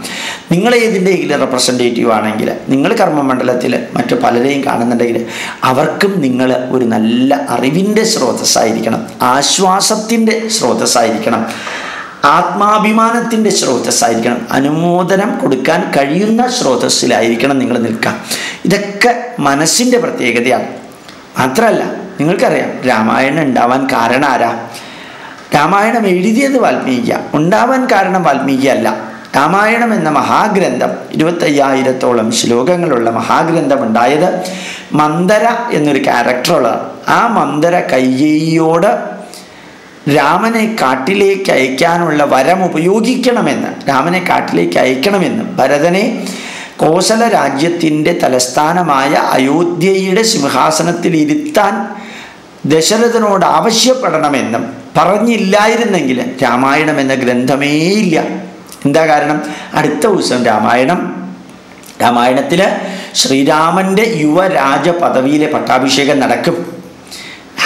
നിങ്ങൾ ഏതിന്റെയെങ്കിലും റെപ്രസെന്റേറ്റീവ് ആണെങ്കിൽ നിങ്ങൾ കർമ്മമണ്ഡലത്തിൽ മറ്റു പലരെയും കാണുന്നുണ്ടെങ്കിൽ അവർക്കും നിങ്ങൾ ഒരു നല്ല അറിവിന്റെ സ്രോതസ്സായിരിക്കണം. ആശ്വാസത്തിന്റെ സ്രോതസ്സായിരിക്കണം. ആത്മാഭിമാനത്തിന്റെ സ്രോതസ്സായിരിക്കണം. അനുമോദനം കൊടുക്കാൻ കഴിയുന്ന സ്രോതസ്സിലായിരിക്കണം നിങ്ങൾ നിൽക്കുക. ഇതൊക്കെ മനസ്സിന്റെ പ്രത്യേകതയാണ്. മാത്രമല്ല നിങ്ങൾക്കറിയാം രാമായണം ഉണ്ടാവാൻ കാരണം ആരാ? രാമായണം എഴുതിയത് വാൽമീകിയ. ഉണ്ടാവാൻ കാരണം വാൽമീകി അല്ല. രാമായണം എന്ന മഹാഗ്രന്ഥം ഇരുപത്തയ്യായിരത്തോളം ശ്ലോകങ്ങളുള്ള മഹാഗ്രന്ഥം ഉണ്ടായത് മന്ദര എന്നൊരു ക്യാരക്ടറുള്ള ആ മന്ദര കയ്യോട് രാമനെ കാട്ടിലേക്ക് അയക്കാനുള്ള വരം ഉപയോഗിക്കണമെന്ന് രാമനെ കാട്ടിലേക്ക് അയക്കണമെന്ന് ഭരതനെ കോസല രാജ്യത്തിന്റെ തലസ്ഥാനമായ അയോധ്യയുടെ സിംഹാസനത്തിൽ ഇരുത്താൻ ദശരഥനോട് ആവശ്യപ്പെടണമെന്നും പറഞ്ഞില്ലായിരുന്നെങ്കിൽ രാമായണം എന്ന ഗ്രന്ഥമേ ഇല്ല. എന്താ കാരണം? അടുത്ത ദിവസം രാമായണം. രാമായണത്തിൽ ശ്രീരാമന്റെ യുവരാജ പദവിയിലെ പട്ടാഭിഷേകം നടക്കും.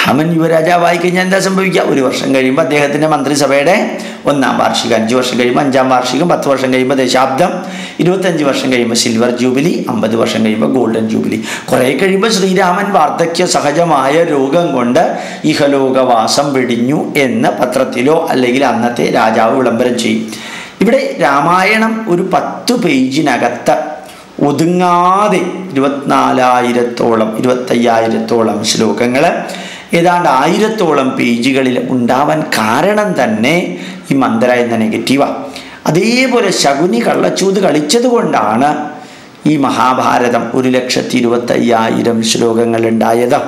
രാമൻ യുവരാജാവായി കഴിഞ്ഞാൽ എന്താ സംഭവിക്കുക? ഒരു വർഷം കഴിയുമ്പോൾ അദ്ദേഹത്തിന്റെ മന്ത്രിസഭയുടെ ഒന്നാം വാർഷികം അഞ്ച് വർഷം കഴിയുമ്പോൾ അഞ്ചാം വാർഷികം പത്ത് വർഷം കഴിയുമ്പോൾ ദശാബ്ദം ഇരുപത്തഞ്ച് വർഷം കഴിയുമ്പോൾ സിൽവർ ജൂബിലി അമ്പത് വർഷം കഴിയുമ്പോൾ ഗോൾഡൻ ജൂബിലി. കുറേ കഴിയുമ്പോൾ ശ്രീരാമൻ വാർദ്ധക്യ സഹജമായ രോഗം കൊണ്ട് ഇഹലോകവാസം വെടിഞ്ഞു എന്ന് പത്രത്തിലോ അല്ലെങ്കിൽ അന്നത്തെ രാജാവ് വിളംബരം ചെയ്യും. ഇവിടെ രാമായണം ഒരു പത്ത് പേജിനകത്ത് ഒതുങ്ങാതെ ഇരുപത്തിനാലായിരത്തോളം ഇരുപത്തയ്യായിരത്തോളം ശ്ലോകങ്ങൾ ഏതാണ്ട് ആയിരത്തോളം പേജുകളിൽ ഉണ്ടാവാൻ കാരണം തന്നെ ഈ മന്ത്ര എന്ന നെഗറ്റീവാണ് അതേപോലെ ശകുനി കള്ളച്ചൂത് കളിച്ചത് കൊണ്ടാണ് ഈ മഹാഭാരതം ഒരു ലക്ഷത്തി ഇരുപത്തയ്യായിരം ശ്ലോകങ്ങൾ ഉണ്ടായത്.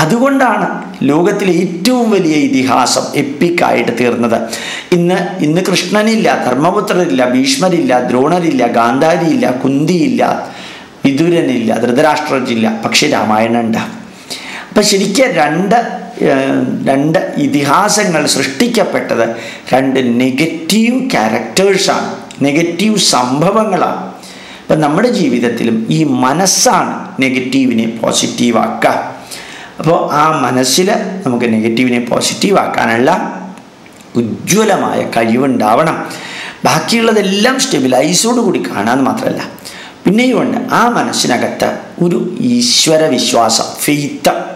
അതുകൊണ്ടാണ് ലോകത്തിലെ ഏറ്റവും വലിയ ഇതിഹാസം എപ്പിക്കായിട്ട് തീർന്നത്. ഇന്ന് ഇന്ന് കൃഷ്ണനില്ല ധർമ്മപുത്രരില്ല ഭീഷ്മരില്ല ദ്രോണരില്ല ഗാന്ധാരിയില്ല കുന്തിയില്ല വിദുരനില്ല ധൃതരാഷ്ട്രജില്ല പക്ഷെ രാമായണം ഉണ്ട് അപ്പം ശരിക്കും രണ്ട് രണ്ട് ഇതിഹാസങ്ങൾ സൃഷ്ടിക്കപ്പെട്ടത് രണ്ട് നെഗറ്റീവ് ക്യാരക്ടേഴ്സാണ് നെഗറ്റീവ് സംഭവങ്ങളാണ്. അപ്പം നമ്മുടെ ജീവിതത്തിലും ഈ മനസ്സാണ് നെഗറ്റീവിനെ പോസിറ്റീവാക്കുക. അപ്പോൾ ആ മനസ്സിൽ നമുക്ക് നെഗറ്റീവിനെ പോസിറ്റീവാക്കാനുള്ള ഉജ്ജ്വലമായ കഴിവുണ്ടാവണം. ബാക്കിയുള്ളതെല്ലാം സ്റ്റെബിലൈസോട് കൂടി കാണാമെന്ന് മാത്രമല്ല പിന്നെയുമുണ്ട് ആ മനസ്സിനകത്ത് ഒരു ഈശ്വര വിശ്വാസം ഫെയ്ത്ത്.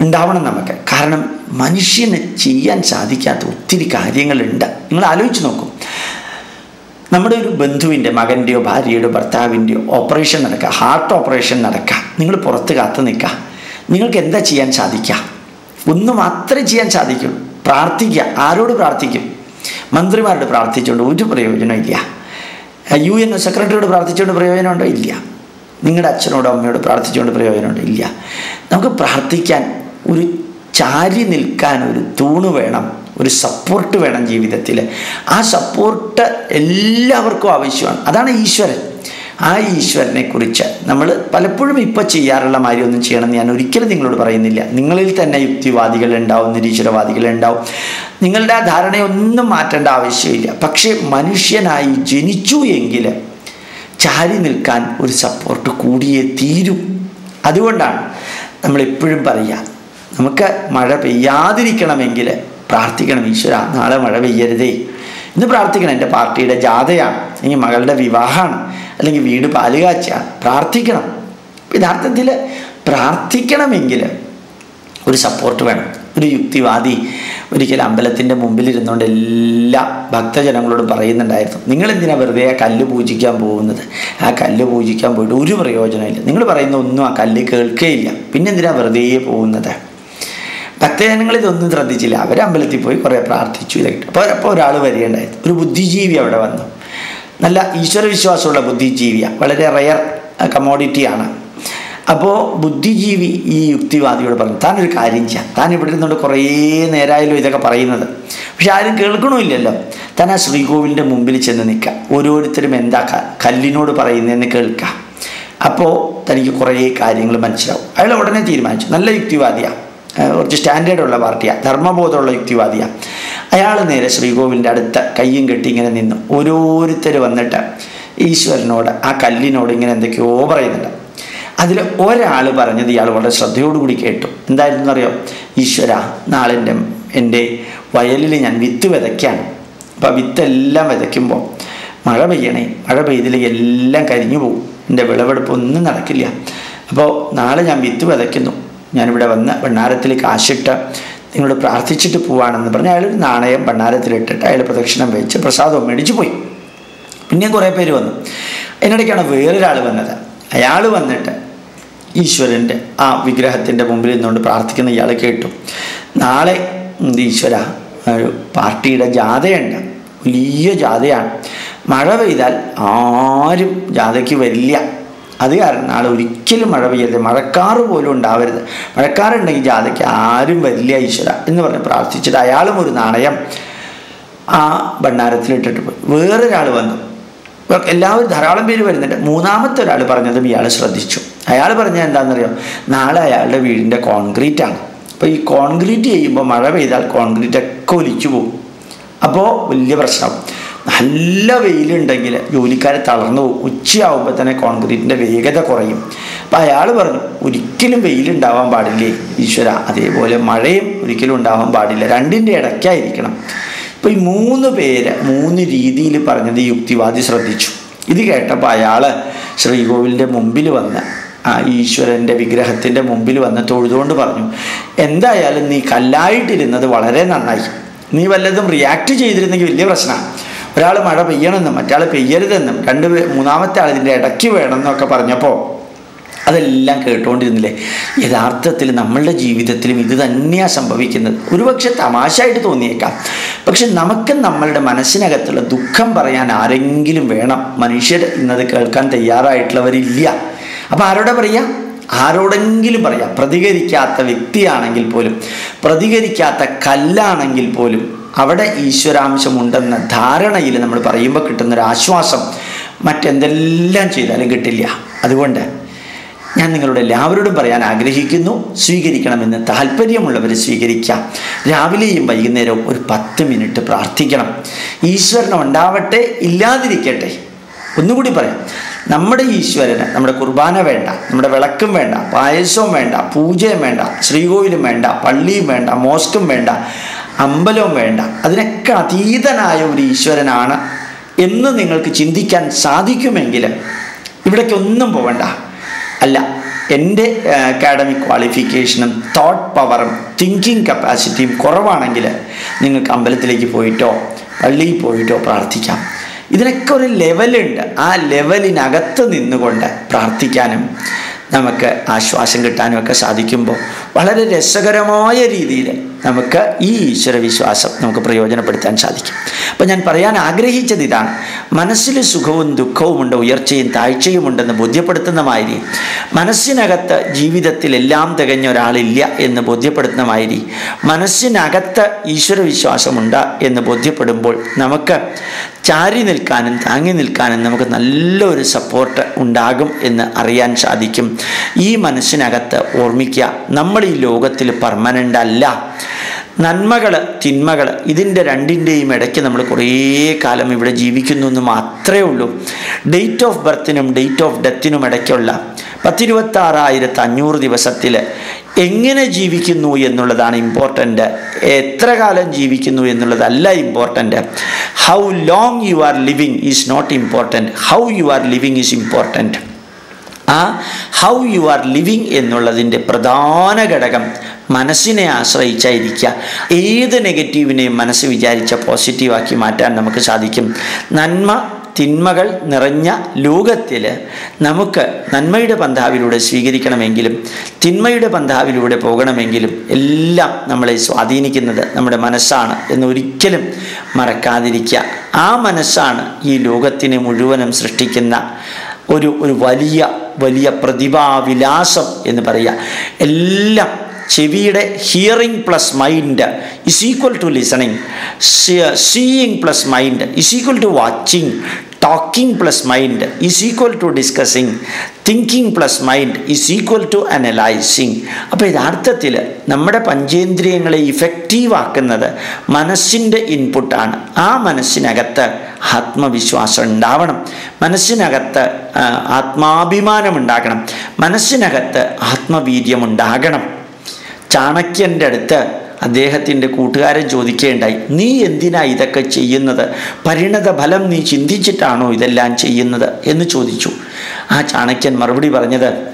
ഉണ്ടാവണം നമുക്ക്. കാരണം മനുഷ്യന് ചെയ്യാൻ സാധിക്കാത്ത ഒത്തിരി കാര്യങ്ങളുണ്ട്. നിങ്ങൾ ആലോചിച്ച് നോക്കും. നമ്മുടെ ഒരു ബന്ധുവിന്റെ മകന്റെയോ ഭാര്യയുടെയോ ഭർത്താവിന്റെയോ ഓപ്പറേഷൻ നടക്കുക ഹാർട്ട് ഓപ്പറേഷൻ നടക്കുക നിങ്ങൾ പുറത്ത് കാത്തു നിൽക്കുക. നിങ്ങൾക്ക് എന്താ ചെയ്യാൻ സാധിക്കുക? ഒന്ന് മാത്രമേ ചെയ്യാൻ സാധിക്കൂ. പ്രാർത്ഥിക്കുക. ആരോട് പ്രാർത്ഥിക്കും? മന്ത്രിമാരോട് പ്രാർത്ഥിച്ചുകൊണ്ട് ഒരു പ്രയോജനമില്ല യു എൻ സെക്രട്ടറിയോട് പ്രാർത്ഥിച്ചുകൊണ്ട് പ്രയോജനമുണ്ടോ? ഇല്ല. നിങ്ങളുടെ അച്ഛനോടോ അമ്മയോട് പ്രാർത്ഥിച്ചുകൊണ്ട് പ്രയോജനമുണ്ടോ? ഇല്ല. നമുക്ക് പ്രാർത്ഥിക്കാൻ ഒരു ചാരി നിൽക്കാൻ ഒരു തൂണ് വേണം ഒരു സപ്പോർട്ട് വേണം ജീവിതത്തിൽ ആ സപ്പോർട്ട് എല്ലാവർക്കും ആവശ്യമാണ്. അതാണ് ഈശ്വരൻ. ആ ഈശ്വരനെ കുറിച്ച് നമ്മൾ പലപ്പോഴും ഇപ്പോൾ ചെയ്യാറുള്ള മാതിരി ഒന്നും ചെയ്യണമെന്ന് ഞാൻ ഒരിക്കലും നിങ്ങളോട് പറയുന്നില്ല. നിങ്ങളിൽ തന്നെ യുക്തിവാദികൾ ഉണ്ടാവും നിരീശ്വരവാദികൾ ഉണ്ടാവും നിങ്ങളുടെ ആ ധാരണയൊന്നും മാറ്റേണ്ട ആവശ്യമില്ല. പക്ഷേ മനുഷ്യനായി ജനിച്ചു എങ്കിൽ ചാരി നിൽക്കാൻ ഒരു സപ്പോർട്ട് കൂടിയേ തീരും. അതുകൊണ്ടാണ് നമ്മളെപ്പോഴും പറയുക നമുക്ക് മഴ പെയ്യാതിരിക്കണമെങ്കിൽ പ്രാർത്ഥിക്കണം ഈശ്വര നാളെ മഴ പെയ്യരുതേ. ഇന്ന് പ്രാർത്ഥിക്കണം എന്റെ പാർട്ടിയുടെ ജാഥയാണ് അല്ലെങ്കിൽ മകളുടെ വിവാഹമാണ് അല്ലെങ്കിൽ വീട് പാലുകാച്ചയാണ്. പ്രാർത്ഥിക്കണം. യഥാർത്ഥത്തിൽ പ്രാർത്ഥിക്കണമെങ്കിൽ ഒരു സപ്പോർട്ട് വേണം. ഒരു യുക്തിവാദി ഒരിക്കൽ അമ്പലത്തിന്റെ മുമ്പിൽ ഇരുന്നുകൊണ്ട് എല്ലാ ഭക്തജനങ്ങളോടും പറയുന്നുണ്ടായിരുന്നു നിങ്ങൾ എന്തിനാ വെറുതെ ആ കല്ല് പൂജിക്കാൻ പോകുന്നത്? ആ കല്ല് പൂജിക്കാൻ പോയിട്ട് ഒരു പ്രയോജനമില്ല നിങ്ങൾ പറയുന്ന ഒന്നും ആ കല്ല് കേൾക്കുകയില്ല പിന്നെ വെറുതെ പോകുന്നത്? ഭക്തജനങ്ങൾ ഇതൊന്നും ശ്രദ്ധിച്ചില്ല. അവർ അമ്പലത്തിൽ പോയി കുറേ പ്രാർത്ഥിച്ചു ഇതൊക്കെ അപ്പോൾ അപ്പോൾ ഒരാൾ വരികയുണ്ടായിരുന്നു ഒരു ബുദ്ധിജീവി അവിടെ വന്നു. നല്ല ഈശ്വരവിശ്വാസമുള്ള ബുദ്ധിജീവിയാണ് വളരെ റയർ കമോഡിറ്റിയാണ്. അപ്പോൾ ബുദ്ധിജീവി ഈ യുക്തിവാദിയോട് പറഞ്ഞു താനൊരു കാര്യം ചെയ്യാം. താൻ ഇവിടെ നിന്നുകൊണ്ട് കുറേ നേരമായാലും ഇതൊക്കെ പറയുന്നത്. പക്ഷെ ആരും കേൾക്കണമില്ലല്ലോ. താൻ ആ ശ്രീകോവിലിന്റെ മുമ്പിൽ ചെന്ന് നിൽക്കുക. ഓരോരുത്തരും എന്താ കല്ലിനോട് പറയുന്നതെന്ന് കേൾക്കുക. അപ്പോൾ തനിക്ക് കുറേ കാര്യങ്ങൾ മനസ്സിലാവും. അയാൾ ഉടനെ തീരുമാനിച്ചു. നല്ല യുക്തിവാദിയാണ് കുറച്ച് സ്റ്റാൻഡേർഡുള്ള പാർട്ടിയാണ് ധർമ്മബോധമുള്ള യുക്തിവാദിയാണ് അയാൾ നേരെ ശ്രീകോവിലിന്റെ അടുത്ത കയ്യും കെട്ടി ഇങ്ങനെ നിന്നു. ഓരോരുത്തർ വന്നിട്ട് ഈശ്വരനോട് ആ കല്ലിനോട് ഇങ്ങനെ എന്തൊക്കെയോ പറയുന്നുണ്ട്. അതിൽ ഒരാൾ പറഞ്ഞത് ഇയാൾ വളരെ ശ്രദ്ധയോടുകൂടി കേട്ടു. എന്തായിരുന്നു അറിയോ ഈശ്വര നാളെന്റെ എന്റെ വയലിൽ ഞാൻ വിത്ത് വിതയ്ക്കാണ്. അപ്പോൾ വിത്തെല്ലാം വിതയ്ക്കുമ്പോൾ മഴ പെയ്യണേ മഴ പെയ്തില്ലെങ്കിൽ എല്ലാം കരിഞ്ഞു പോകും എന്റെ വിളവെടുപ്പ് ഒന്നും നടക്കില്ല. അപ്പോൾ നാളെ ഞാൻ വിത്ത് വിതയ്ക്കുന്നു. ഞാനിവിടെ വന്ന് ഭണ്ണാരത്തിലേക്ക് ആശിട്ട് നിങ്ങളോട് പ്രാർത്ഥിച്ചിട്ട് പോവാണെന്ന് പറഞ്ഞ് അയാൾ ഒരു നാണയം ഭണ്ണാരത്തിലിട്ടിട്ട് അയാൾ പ്രദക്ഷിണം വെച്ച് പ്രസാദവും മേടിച്ചു പോയി. പിന്നെയും കുറേ പേര് വന്നു. അതിനിടയ്ക്കാണ് വേറൊരാൾ വന്നത്. അയാൾ വന്നിട്ട് ഈശ്വരന്റെ ആ വിഗ്രഹത്തിന്റെ മുമ്പിൽ നിന്നുകൊണ്ട് പ്രാർത്ഥിക്കുന്ന ഇയാൾ കേട്ടു. നാളെ ഈശ്വര? ഒരു പാർട്ടിയുടെ ജാഥയുണ്ട്. വലിയ ജാഥയാണ്. മഴ പെയ്താൽ ആരും ജാഥയ്ക്ക് വരില്ല. അത് കാരണം നാളെ ഒരിക്കലും മഴ പെയ്യരുത്. മഴക്കാറ് പോലും ഉണ്ടാവരുത്. മഴക്കാറുണ്ടെങ്കിൽ ജാഥയ്ക്ക് ആരും വരില്ല ഈശ്വര എന്ന് പറഞ്ഞ് പ്രാർത്ഥിച്ചിട്ട് അയാളും ഒരു നാണയം ആ ഭണ്ഡാരത്തിലിട്ടിട്ട് പോയി. വേറൊരാൾ വന്നു. എല്ലാവരും ധാരാളം പേര് വരുന്നുണ്ട്. മൂന്നാമത്തെ ഒരാൾ പറഞ്ഞതും ഇയാൾ ശ്രദ്ധിച്ചു. അയാൾ പറഞ്ഞത് എന്താണെന്നറിയോ? നാളെ അയാളുടെ വീടിന്റെ കോൺക്രീറ്റ് ആണ്. അപ്പോൾ ഈ കോൺക്രീറ്റ് ചെയ്യുമ്പോൾ മഴ പെയ്താൽ കോൺക്രീറ്റ് ഒക്കെ ഒലിച്ചു പോകും. അപ്പോൾ വലിയ പ്രശ്നം. നല്ല വെയിലുണ്ടെങ്കിൽ ജോലിക്കാർ തളർന്നു പോകും. ഉച്ചയാവുമ്പോൾ തന്നെ കോൺക്രീറ്റിന്റെ വേഗത കുറയും. അപ്പോൾ അയാൾ പറഞ്ഞു ഒരിക്കലും വെയിലുണ്ടാവാൻ പാടില്ലേ? ഈശ്വര അതേപോലെ മഴയും ഒരിക്കലും ഉണ്ടാവാൻ പാടില്ല. രണ്ടിന്റെ ഇടയ്ക്കായിരിക്കണം. ഇപ്പം ഈ മൂന്ന് പേര് മൂന്ന് രീതിയിൽ പറഞ്ഞത് യുക്തിവാദി ശ്രദ്ധിച്ചു. ഇത് കേട്ടപ്പോൾ അയാൾ ശ്രീകോവിലിന്റെ മുമ്പിൽ വന്ന് ആ ഈശ്വരന്റെ വിഗ്രഹത്തിന്റെ മുമ്പിൽ വന്ന് തൊഴുതുകൊണ്ട് പറഞ്ഞു എന്തായാലും നീ കല്ലായിട്ടിരുന്നത് വളരെ നന്നായി. നീ വല്ലതും റിയാക്ട് ചെയ്തിരുന്നെങ്കിൽ വലിയ പ്രശ്നമാണ് ഒരാൾ മഴ പെയ്യണമെന്നും മറ്റാൾ പെയ്യരുതെന്നും രണ്ട് മൂന്നാമത്തെ ആൾ ഇതിന്റെ ഇടയ്ക്ക് വേണമെന്നൊക്കെ പറഞ്ഞപ്പോൾ അതെല്ലാം കേട്ടുകൊണ്ടിരുന്നില്ലേ? യഥാർത്ഥത്തിൽ നമ്മളുടെ ജീവിതത്തിലും ഇത് തന്നെയാണ് സംഭവിക്കുന്നത്. ഒരുപക്ഷെ തമാശയായിട്ട് തോന്നിയേക്കാം. പക്ഷെ നമുക്ക് നമ്മളുടെ മനസ്സിനകത്തുള്ള ദുഃഖം പറയാൻ ആരെങ്കിലും വേണം. മനുഷ്യർ ഇന്നത് കേൾക്കാൻ തയ്യാറായിട്ടുള്ളവരില്ല. അപ്പം ആരോടെ പറയുക ആരോടെങ്കിലും പറയാം. പ്രതികരിക്കാത്ത വ്യക്തിയാണെങ്കിൽ പോലും പ്രതികരിക്കാത്ത കല്ലാണെങ്കിൽ പോലും അവിടെ ഈശ്വരാംശം ഉണ്ടെന്ന ധാരണയിൽ നമ്മൾ പറയുമ്പോൾ കിട്ടുന്നൊരു ആശ്വാസം മറ്റെന്തെല്ലാം ചെയ്താലും കിട്ടില്ല. അതുകൊണ്ട് ഞാൻ നിങ്ങളോട് എല്ലാവരോടും പറയാൻ ആഗ്രഹിക്കുന്നു. സ്വീകരിക്കണമെന്ന് താല്പര്യമുള്ളവർ സ്വീകരിക്കാം. രാവിലെയും വൈകുന്നേരവും ഒരു പത്ത് മിനിറ്റ് പ്രാർത്ഥിക്കണം. ഈശ്വരൻ ഉണ്ടാവട്ടെ ഇല്ലാതിരിക്കട്ടെ. ഒന്നുകൂടി പറയാം. നമ്മുടെ ഈശ്വരന് നമ്മുടെ കുർബാന വേണ്ട നമ്മുടെ വിളക്കും വേണ്ട പായസവും വേണ്ട പൂജയും വേണ്ട ശ്രീകോവിലും വേണ്ട പള്ളിയും വേണ്ട മോസ്കും വേണ്ട അമ്പലവും വേണ്ട. അതിനൊക്കെ അതീതനായ ഒരു ഈശ്വരനാണ് എന്ന് നിങ്ങൾക്ക് ചിന്തിക്കാൻ സാധിക്കുമെങ്കിൽ ഇവിടേക്കൊന്നും പോകണ്ട അല്ല എന്റെ അക്കാഡമിക് ക്വാളിഫിക്കേഷനും തോട്ട് പവറും തിങ്കിങ് കപ്പാസിറ്റിയും കുറവാണെങ്കിൽ നിങ്ങൾക്ക് അമ്പലത്തിലേക്ക് പോയിട്ടോ പള്ളിയിൽ പോയിട്ടോ പ്രാർത്ഥിക്കാം. ഇതിനൊക്കെ ഒരു ലെവലുണ്ട് ആ ലെവലിനകത്ത് നിന്നുകൊണ്ട് പ്രാർത്ഥിക്കാനും നമുക്ക് ആശ്വാസം കിട്ടാനും ഒക്കെ സാധിക്കുമ്പോൾ വളരെ രസകരമായ രീതിയിൽ നമുക്ക് ഈ ഈശ്വരവിശ്വാസം നമുക്ക് പ്രയോജനപ്പെടുത്താൻ സാധിക്കും. അപ്പം ഞാൻ പറയാൻ ആഗ്രഹിച്ചത് ഇതാണ്. മനസ്സിൽ സുഖവും ദുഃഖവും ദുഃഖവുമുണ്ട് ഉയർച്ചയും താഴ്ചയുമുണ്ടെന്ന് ബോധ്യപ്പെടുത്തുന്ന മാതിരി മനസ്സിനകത്ത് ജീവിതത്തിൽ എല്ലാം തികഞ്ഞ ഒരാളില്ല എന്ന് ബോധ്യപ്പെടുത്തുന്ന മാതിരി മനസ്സിനകത്ത് ഈശ്വര വിശ്വാസമുണ്ട് എന്ന് ബോധ്യപ്പെടുമ്പോൾ നമുക്ക് ചാരി നിൽക്കാനും താങ്ങി നിൽക്കാനും നമുക്ക് നല്ലൊരു സപ്പോർട്ട് ഉണ്ടാകും എന്ന് അറിയാൻ സാധിക്കും. ഈ മനസ്സിനകത്ത് ഓർമ്മിക്കുക നമ്മൾ ഈ ലോകത്തിൽ പെർമനന്റ് അല്ല. നന്മകൾ തിന്മകൾ ഇതിന്റെ രണ്ടിന്റെയും ഇടയ്ക്ക് നമ്മൾ കുറേ കാലം ഇവിടെ ജീവിക്കുന്നു എന്ന് മാത്രമേ ഉള്ളൂ. ഡേറ്റ് ഓഫ് ബർത്തിനും ഡേറ്റ് ഓഫ് ഡെത്തിനും ഇടയ്ക്കുള്ള പത്തിരുപത്താറായിരത്തി അഞ്ഞൂറ് ദിവസത്തിൽ എങ്ങനെ ജീവിക്കുന്നു എന്നുള്ളതാണ് ഇമ്പോർട്ടന്റ് എത്ര കാലം ജീവിക്കുന്നു എന്നുള്ളതല്ല important how long you are living is not important how you are living is important ആ ഹൗ യു ആർ ലിവിങ് എന്നുള്ളതിന്റെ പ്രധാന ഘടകം മനസ്സിനെ ആശ്രയിച്ചായിരിക്കുക. ഏത് നെഗറ്റീവിനെയും മനസ്സ് വിചാരിച്ച പോസിറ്റീവാക്കി മാറ്റാൻ നമുക്ക് സാധിക്കും. നന്മ തിന്മകൾ നിറഞ്ഞ ലോകത്തിൽ നമുക്ക് നന്മയുടെ പന്ഥാവിലൂടെ സ്വീകരിക്കണമെങ്കിലും തിന്മയുടെ പന്ഥാവിലൂടെ പോകണമെങ്കിലും എല്ലാം നമ്മളെ സ്വാധീനിക്കുന്നത് നമ്മുടെ മനസ്സാണ് എന്നൊരിക്കലും മറക്കാതിരിക്കുക. ആ മനസ്സാണ് ഈ ലോകത്തിനെ മുഴുവനും സൃഷ്ടിക്കുന്ന ഒരു ഒരു വലിയ വലിയ പ്രതിഭാവിലാസം എന്ന് പറയുക. എല്ലാം ചെവിയുടെ hearing plus mind is equal to listening seeing plus mind is equal to watching talking plus mind is equal to discussing thinking plus mind is equal to analysing അപ്പോൾ യഥാർത്ഥത്തിൽ നമ്മുടെ പഞ്ചേന്ദ്രിയങ്ങളെ ഇഫക്റ്റീവ് ആക്കുന്നത് മനസ്സിന്റെ ഇൻപുട്ടാണ് ആ മനസ്സിനകത്ത് ആത്മവിശ്വാസം ഉണ്ടാവണം. മനസ്സിനകത്ത് ആത്മാഭിമാനം ഉണ്ടാകണം. മനസ്സിനകത്ത് ആത്മവീര്യം ഉണ്ടാകണം. ചാണക്യന്റെ അടുത്ത് അദ്ദേഹത്തിന്റെ കൂട്ടുകാരൻ ചോദിക്കുകയുണ്ടായി നീ എന്തിനാ ഇതൊക്കെ ചെയ്യുന്നത്? പരിണത ഫലം നീ ചിന്തിച്ചിട്ടാണോ ഇതെല്ലാം ചെയ്യുന്നത്? എന്ന് ചോദിച്ചു. ആ ചാണക്യൻ മറുപടി പറഞ്ഞത്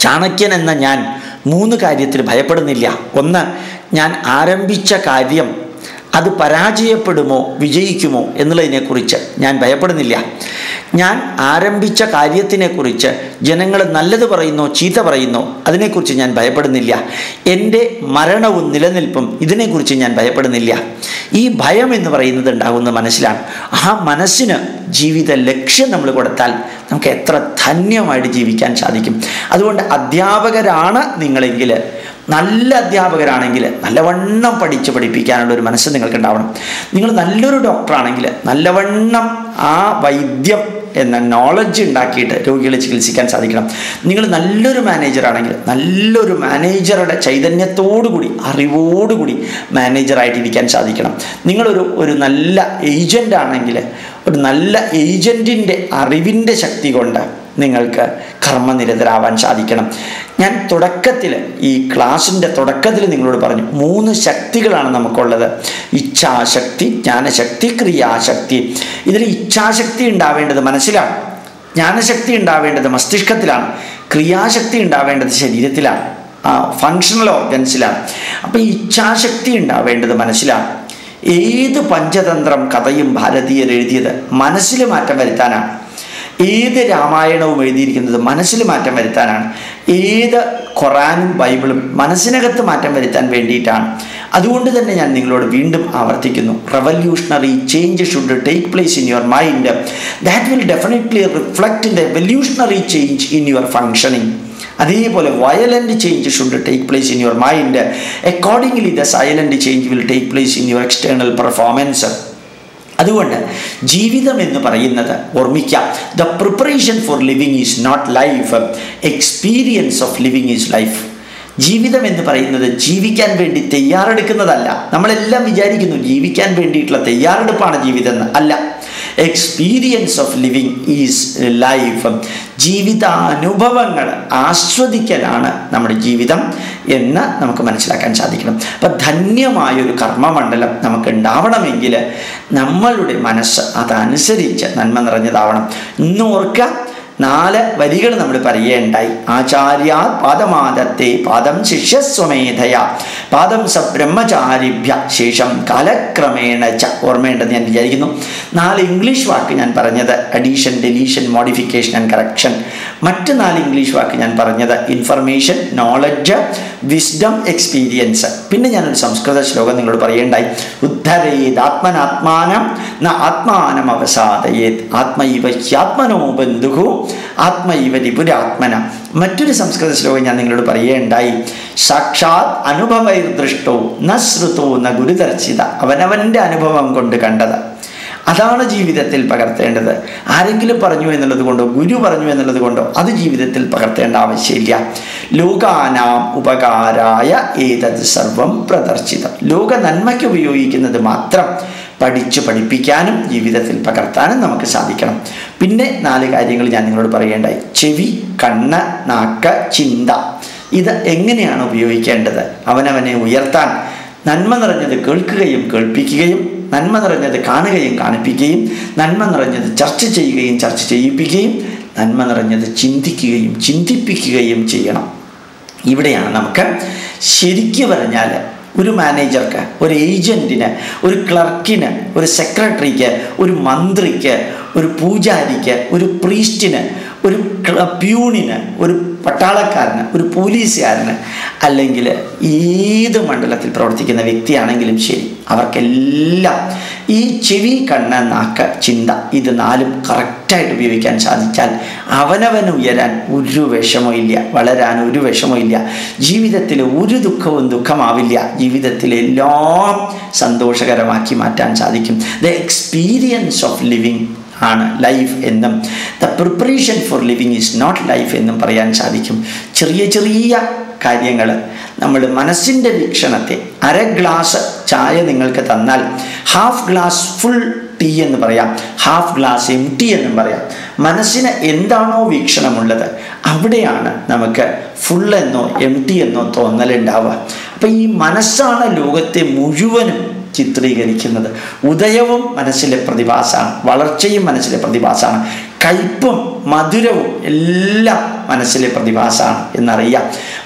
ചാണക്യൻ എന്ന ഞാൻ മൂന്ന് കാര്യത്തിൽ ഭയപ്പെടുന്നില്ല. ഒന്ന് ഞാൻ ആരംഭിച്ച കാര്യം അത് പരാജയപ്പെടുമോ വിജയിക്കുമോ എന്നുള്ളതിനെക്കുറിച്ച്. ഞാൻ ഭയപ്പെടുന്നില്ല. ഞാൻ ആരംഭിച്ച കാര്യത്തിനെക്കുറിച്ച് ജനങ്ങൾ നല്ലത് പറയുന്നോ ചീത്ത പറയുന്നോ അതിനെക്കുറിച്ച് ഞാൻ ഭയപ്പെടുന്നില്ല. എന്റെ മരണവും നിലനിൽപ്പും ഇതിനെക്കുറിച്ച് ഞാൻ ഭയപ്പെടുന്നില്ല. ഈ ഭയം എന്ന് പറയുന്നത് ഉണ്ടാകുന്ന മനസ്സിലാണ്. ആ മനസ്സിന് ജീവിത ലക്ഷ്യം നമ്മൾ കൊടുത്താൽ നമുക്ക് എത്ര ധന്യമായിട്ട് ജീവിക്കാൻ സാധിക്കും. അതുകൊണ്ട് അധ്യാപകരാണ് നിങ്ങളെങ്കിൽ നല്ല അധ്യാപകരാണെങ്കിൽ നല്ലവണ്ണം പഠിച്ച് പഠിപ്പിക്കാനുള്ള ഒരു മനസ്സ് നിങ്ങൾക്ക് ഉണ്ടാവണം നിങ്ങൾ നല്ലൊരു ഡോക്ടറാണെങ്കിൽ നല്ലവണ്ണം ആ വൈദ്യം എന്ന നോളജ് ഉണ്ടാക്കിയിട്ട് രോഗികളെ ചികിത്സിക്കാൻ സാധിക്കണം. നിങ്ങൾ നല്ലൊരു മാനേജറാണെങ്കിൽ നല്ലൊരു മാനേജറുടെ ചൈതന്യത്തോടുകൂടി അറിവോടുകൂടി മാനേജറായിട്ടിരിക്കാൻ സാധിക്കണം. നിങ്ങളൊരു ഒരു നല്ല ഏജന്റ് ആണെങ്കിൽ ഒരു നല്ല ഏജന്റിന്റെ അറിവിന്റെ ശക്തി കൊണ്ട് നിങ്ങൾക്ക് കർമ്മനിരതരാവാൻ സാധിക്കണം. ഞാൻ തുടക്കത്തിൽ ഈ ക്ലാസ്സിന്റെ തുടക്കത്തിൽ നിങ്ങളോട് പറഞ്ഞു മൂന്ന് ശക്തികളാണ് നമുക്കുള്ളത്. ഇച്ഛാശക്തി ജ്ഞാനശക്തി ക്രിയാശക്തി. ഇതിൽ ഇച്ഛാശക്തി ഉണ്ടാവേണ്ടത് മനസ്സിലാണ്. ജ്ഞാനശക്തി ഉണ്ടാവേണ്ടത് മസ്തിഷ്കത്തിലാണ്. ക്രിയാശക്തി ഉണ്ടാവേണ്ടത് ശരീരത്തിലാണ്. ആ ഫങ്ഷണൽ ഓർഗൻസിലാണ് അപ്പം ഈ ഇച്ഛാശക്തി ഉണ്ടാവേണ്ടത് മനസ്സിലാണ്. ഏത് പഞ്ചതന്ത്രം കഥയും ഭാരതീയർ എഴുതിയത് മനസ്സിൽ മാറ്റം വരുത്താനാണ്. ഏത് രാമായണവും എഴുതിയിരിക്കുന്നത് മനസ്സിൽ മാറ്റം വരുത്താനാണ്. ഏത് ഖുറാനും ബൈബിളും മനസ്സിനകത്ത് മാറ്റം വരുത്താൻ വേണ്ടിയിട്ടാണ്. അതുകൊണ്ട് തന്നെ ഞാൻ നിങ്ങളോട് വീണ്ടും ആവർത്തിക്കുന്നു. Revolutionary change should take place in your mind that will definitely reflect in the revolutionary change in your functioning അതേപോലെ violent change should take place in your mind accordingly the silent change will take place in your external performance അതുകൊണ്ട് ജീവിതം എന്ന് പറയുന്നത് ഓർമ്മിക്കാം. The preparation for living is not life experience of living is life ജീവിതം എന്ന് പറയുന്നത് ജീവിക്കാൻ വേണ്ടി തയ്യാറെടുക്കുന്നതല്ല. നമ്മളെല്ലാം വിചാരിക്കുന്നു ജീവിക്കാൻ വേണ്ടിയിട്ടുള്ള തയ്യാറെടുപ്പാണ് ജീവിതം എന്ന്. അല്ല. Experience of living is life ജീവിതാനുഭവങ്ങൾ ആസ്വദിക്കലാണ് നമ്മുടെ ജീവിതം എന്ന് നമുക്ക് മനസ്സിലാക്കാൻ സാധിക്കണം. അപ്പം ധന്യമായൊരു കർമ്മമണ്ഡലം നമുക്ക് ഉണ്ടാവണമെങ്കിൽ നമ്മളുടെ മനസ്സ് അതനുസരിച്ച് നന്മ നിറഞ്ഞതാവണം. ഇന്ന് ഓർക്കുക നാല് വരികൾ നമ്മൾ പറയേണ്ടായി. ആചാര്യ പാദമാദത്തെ പാദം ശിഷ്യസ്വമേധയ. പാദം സബ്രഹ്മചാരിഭ്യ ബ്രഹ്മചാരിഭ്യ ശേഷം കാലക്രമേണ ച. ഓർമ്മയുണ്ടെന്ന് ഞാൻ വിചാരിക്കുന്നു. നാല് ഇംഗ്ലീഷ് വാക്ക് ഞാൻ പറഞ്ഞത്. Addition deletion modification and correction. മറ്റ് നാല് ഇംഗ്ലീഷ് വാക്ക് ഞാൻ പറഞ്ഞത്. Information knowledge wisdom experience. പിന്നെ ഞാനൊരു സംസ്കൃത ശ്ലോകം നിങ്ങളോട് പറയേണ്ടായി. ഉദ്ധരേത് ആത്മനാത്മാനം ന ആത്മാനം അവസാദയേത് ആത്മൈവ ഹ്യാത്മനോ ബന്ധുഹു ആത്മൈവ പുരാത്മന മറ്റൊരു സംസ്കൃത ശ്ലോകം ഞാൻ നിങ്ങളോട് പറയുകയുണ്ടായി. സാക്ഷാത് അനുഭവൈർദൃഷ്ടോ ന ശ്രുതോ ന ഗുരുദർശിത അവനവന്റെ അനുഭവം കൊണ്ട് കണ്ടത്. അതാണ് ജീവിതത്തിൽ പകർത്തേണ്ടത്. ആരെങ്കിലും പറഞ്ഞു എന്നുള്ളത് കൊണ്ടോ ഗുരു പറഞ്ഞു എന്നുള്ളത് കൊണ്ടോ അത് ജീവിതത്തിൽ പകർത്തേണ്ട ആവശ്യമില്ല. ലോകാനാം ഉപകാരായ ഏതത് സർവം പ്രദർശിതം. ലോക നന്മയ്ക്ക് ഉപയോഗിക്കുന്നത് മാത്രം പഠിച്ചു പഠിപ്പിക്കാനും ജീവിതത്തിൽ പകർത്താനും നമുക്ക് സാധിക്കണം. പിന്നെ നാല് കാര്യങ്ങൾ ഞാൻ നിങ്ങളോട് പറയേണ്ടായി. ചെവി കണ്ണ് നാക്ക് ചിന്ത. ഇത് എങ്ങനെയാണ് ഉപയോഗിക്കേണ്ടത്? അവനവനെ ഉയർത്താൻ നന്മ നിറഞ്ഞത് കേൾക്കുകയും കേൾപ്പിക്കുകയും നന്മ നിറഞ്ഞത് കാണുകയും കാണിപ്പിക്കുകയും നന്മ നിറഞ്ഞത് ചർച്ച ചെയ്യുകയും ചർച്ച ചെയ്യിപ്പിക്കുകയും നന്മ നിറഞ്ഞത് ചിന്തിക്കുകയും ചിന്തിപ്പിക്കുകയും ചെയ്യണം. ഇവിടെയാണ് നമുക്ക് ശരിക്കു പറഞ്ഞാൽ ഒരു മാനേജർക്ക് ഒരു ഏജന്റിന് ഒരു ക്ലർക്കിന് ഒരു സെക്രട്ടറിക്ക് ഒരു മന്ത്രിക്ക് ഒരു പൂജാരിക്ക് ഒരു പ്രീസ്റ്റിന് ഒരു പ്യൂണിന് ഒരു പട്ടാളക്കാരന് ഒരു പോലീസുകാരന് അല്ലെങ്കിൽ ഏത് മണ്ഡലത്തിൽ പ്രവർത്തിക്കുന്ന വ്യക്തിയാണെങ്കിലും ശരി. അവർക്കെല്ലാം ഈ ചെവി കണ്ണ് നാക്ക് ചിന്ത ഇത് നാലും കറക്റ്റായിട്ട് ഉപയോഗിക്കാൻ സാധിച്ചാൽ അവനവൻ ഉയരാൻ ഒരു വിഷമോ ഇല്ല വളരാൻ ഒരു വിഷമോ ഇല്ല. ജീവിതത്തിൽ ഒരു ദുഃഖവും ദുഃഖമാവില്ല. ജീവിതത്തിൽ എല്ലാം സന്തോഷകരമാക്കി മാറ്റാൻ സാധിക്കും. ദ എക്സ്പീരിയൻസ് ഓഫ് ലിവിങ് ആണ് ലൈഫ് എന്നും. The preparation for living is not life എന്നും പറയാൻ സാധിക്കും. ചെറിയ ചെറിയ കാര്യങ്ങൾ നമ്മൾ മനസ്സിന്റെ വീക്ഷണത്തെ അര ഗ്ലാസ് ചായ നിങ്ങൾക്ക് തന്നാൽ ഹാഫ് ഗ്ലാസ് ഫുൾ ടീ എന്ന് പറയാം. ഹാഫ് ഗ്ലാസ് എം ടി എന്നും പറയാം. മനസ്സിന് എന്താണോ വീക്ഷണമുള്ളത് അവിടെയാണ് നമുക്ക് ഫുൾ എന്നോ എം ടി എന്നോ തോന്നലുണ്ടാവുക. അപ്പം ഈ മനസ്സാണ് ലോകത്തെ മുഴുവനും ചിത്രീകരിക്കുന്നത്. ഉദയവും മനസ്സിലെ പ്രതിഭാസമാണ് വളർച്ചയും മനസ്സിലെ പ്രതിഭാസമാണ്. കയ്പും മധുരവും എല്ലാം മനസ്സിലെ പ്രതിഭാസമാണ് എന്നറിയാം.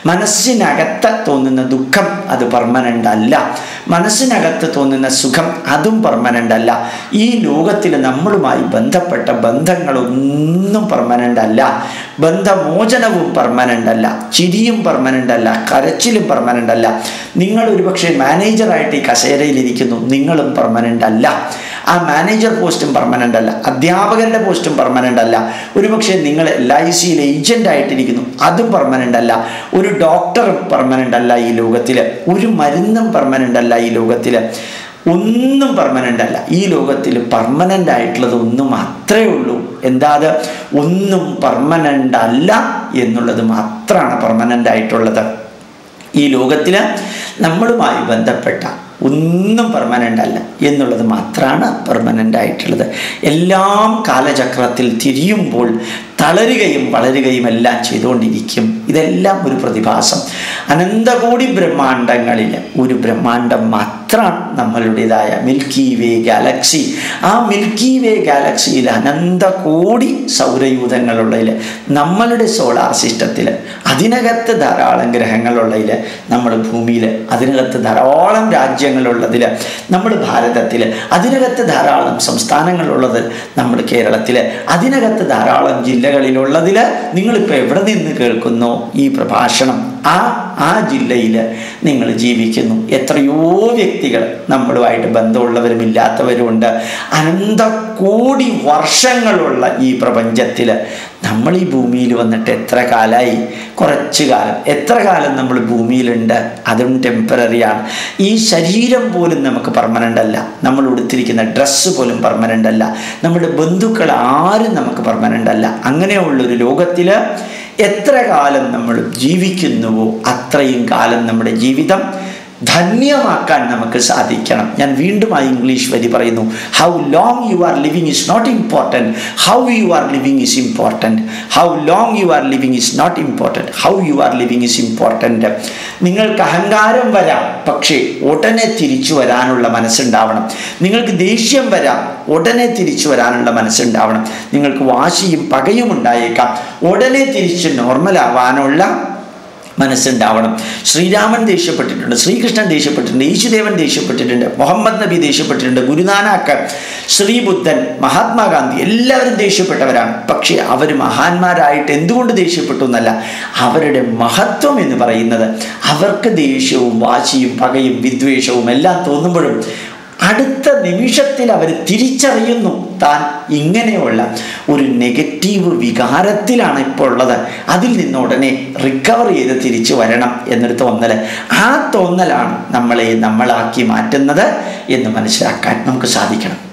മനസ്സിനകത്ത് തോന്നുന്ന ദുഃഖം അത് പെർമനന്റ് അല്ല. മനസ്സിനകത്ത് തോന്നുന്ന സുഖം അതും പെർമനന്റ് അല്ല. ഈ ലോകത്തിൽ നമ്മളുമായി ബന്ധപ്പെട്ട ബന്ധങ്ങളൊന്നും പെർമനന്റ് അല്ല. ബന്ധമോചനവും പെർമനന്റ് അല്ല. ചിരിയും പെർമനന്റ് അല്ല. കരച്ചിലും പെർമനന്റ് അല്ല. നിങ്ങൾ ഒരുപക്ഷെ മാനേജറായിട്ട് ഈ കസേരയിലിരിക്കുന്നു. നിങ്ങളും പെർമനന്റ് അല്ല. ആ മാനേജർ പോസ്റ്റും പെർമനന്റ് അല്ല. അധ്യാപകരുടെ പോസ്റ്റും പെർമനന്റ് അല്ല. ഒരുപക്ഷെ നിങ്ങൾ എൽ ഐ സിയിൽ ഏജന്റ് ആയിട്ടിരിക്കുന്നു. അതും പെർമനന്റ് അല്ല. ഒരു ഡോക്ടറും പെർമനന്റ് അല്ല ഈ ലോകത്തിൽ ഒരു മരുന്നും പെർമനന്റ് അല്ല ഈ ലോകത്തിൽ ഒന്നും പെർമനന്റ് അല്ല. ഈ ലോകത്തിൽ പെർമനന്റ് ആയിട്ടുള്ളത് ഒന്നും മാത്രമേ ഉള്ളൂ. എന്താ അത്? ഒന്നും പെർമനന്റ് അല്ല എന്നുള്ളത് മാത്രമാണ് പെർമനന്റ് ആയിട്ടുള്ളത്. ഈ ലോകത്തിൽ നമ്മളുമായി ബന്ധപ്പെട്ട ഒന്നും പെർമനന്റ് അല്ല. എന്നുള്ളത് മാത്രമാണ് പെർമനന്റ് ആയിട്ടുള്ളത്. എല്ലാം കാലചക്രത്തിൽ തിരിയുമ്പോൾ തളരുകയും വളരുകയും എല്ലാം ചെയ്തുകൊണ്ടിരിക്കും. ഇതെല്ലാം ഒരു പ്രതിഭാസം. അനന്തകോടി ബ്രഹ്മാണ്ടങ്ങളിൽ ഒരു ബ്രഹ്മാണ്ടം മാത്രമാണ് നമ്മളുടേതായ മിൽക്കി വേ ഗാലക്സി. ആ മിൽക്കി വേ ഗാലക്സിയിൽ അനന്തകോടി സൗരയൂഥങ്ങളുള്ളതിൽ നമ്മളുടെ സോളാർ സിസ്റ്റത്തിൽ അതിനകത്ത് ധാരാളം ഗ്രഹങ്ങളുള്ളതിൽ നമ്മൾ ഭൂമിയിൽ അതിനകത്ത് ധാരാളം രാജ്യങ്ങളുള്ളതിൽ നമ്മൾ ഭാരതത്തിൽ അതിനകത്ത് ധാരാളം സംസ്ഥാനങ്ങളുള്ളത് നമ്മൾ കേരളത്തിൽ അതിനകത്ത് ധാരാളം ജില്ലകളിലുള്ളതിൽ നിങ്ങളിപ്പോൾ എവിടെ നിന്ന് കേൾക്കുന്നു ഈ പ്രഭാഷണം? ആ ആ ജില്ലയിൽ നിങ്ങൾ ജീവിക്കുന്നു. എത്രയോ വ്യക്തികൾ നമ്മളുമായിട്ട് ബന്ധമുള്ളവരും ഇല്ലാത്തവരുമുണ്ട് അനന്ത കോടി വർഷങ്ങളുള്ള ഈ പ്രപഞ്ചത്തിൽ നമ്മൾ ഈ ഭൂമിയിൽ വന്നിട്ട് എത്ര കാലമായി കുറച്ച് കാലം. എത്ര കാലം നമ്മൾ ഭൂമിയിലുണ്ട്? അതും ടെമ്പററിയാണ് ഈ ശരീരം പോലും നമുക്ക് പെർമനന്റ് അല്ല. നമ്മൾ ഉടുത്തിരിക്കുന്ന ഡ്രസ്സ് പോലും പെർമനന്റ് അല്ല. നമ്മുടെ ബന്ധുക്കൾ ആരും നമുക്ക് പെർമനന്റ് അല്ല. അങ്ങനെയുള്ളൊരു ലോകത്തിൽ എത്ര കാലം നമ്മൾ ജീവിക്കുന്നുവോ അത്രയും കാലം നമ്മുടെ ജീവിതം ധന്യമാക്കാൻ നമുക്ക് സാധിക്കണം. ഞാൻ വീണ്ടും ആ ഇംഗ്ലീഷ് വരി പറയുന്നു. How long you are living is not important how you are living is important how long you are living is not important how you are living is important നിങ്ങൾക്ക് അഹങ്കാരം വരാം പക്ഷേ ഉടനെ തിരിച്ചു വരാനുള്ള മനസ്സുണ്ടാവണം. നിങ്ങൾക്ക് ദേഷ്യം വരാം ഉടനെ തിരിച്ചു വരാനുള്ള മനസ്സുണ്ടാവണം. നിങ്ങൾക്ക് വാശിയും പകയും ഉണ്ടായേക്കാം. ഉടനെ തിരിച്ച് നോർമലാവാനുള്ള മനസ്സുണ്ടാവണം. ശ്രീരാമൻ ദേഷ്യപ്പെട്ടിട്ടുണ്ട് ശ്രീകൃഷ്ണൻ ദേഷ്യപ്പെട്ടിട്ടുണ്ട് യേശുദേവൻ ദേഷ്യപ്പെട്ടിട്ടുണ്ട് മുഹമ്മദ് നബി ദേഷ്യപ്പെട്ടിട്ടുണ്ട് ഗുരുനാനാക്ക് ശ്രീബുദ്ധൻ മഹാത്മാഗാന്ധി എല്ലാവരും ദേഷ്യപ്പെട്ടവരാണ്. പക്ഷേ അവർ മഹാന്മാരായിട്ട് എന്തുകൊണ്ട് ദേഷ്യപ്പെട്ടു എന്നല്ല അവരുടെ മഹത്വം എന്ന് പറയുന്നത് അവർക്ക് ദേഷ്യവും വാശിയും പകയും വിദ്വേഷവും എല്ലാം തോന്നുമ്പോഴും അടുത്ത നിമിഷത്തിൽ അവർ തിരിച്ചറിയുന്നു. താൻ ഇങ്ങനെയുള്ള ഒരു നെഗറ്റീവ് വികാരത്തിലാണ് ഇപ്പോൾ ഉള്ളത്. അതിൽ നിന്ന് ഉടനെ റിക്കവർ ചെയ്ത് തിരിച്ചു വരണം എന്നൊരു തോന്നൽ ആ തോന്നലാണ് നമ്മളെ നമ്മളാക്കി മാറ്റുന്നത് എന്ന് മനസ്സിലാക്കാൻ നമുക്ക് സാധിക്കണം.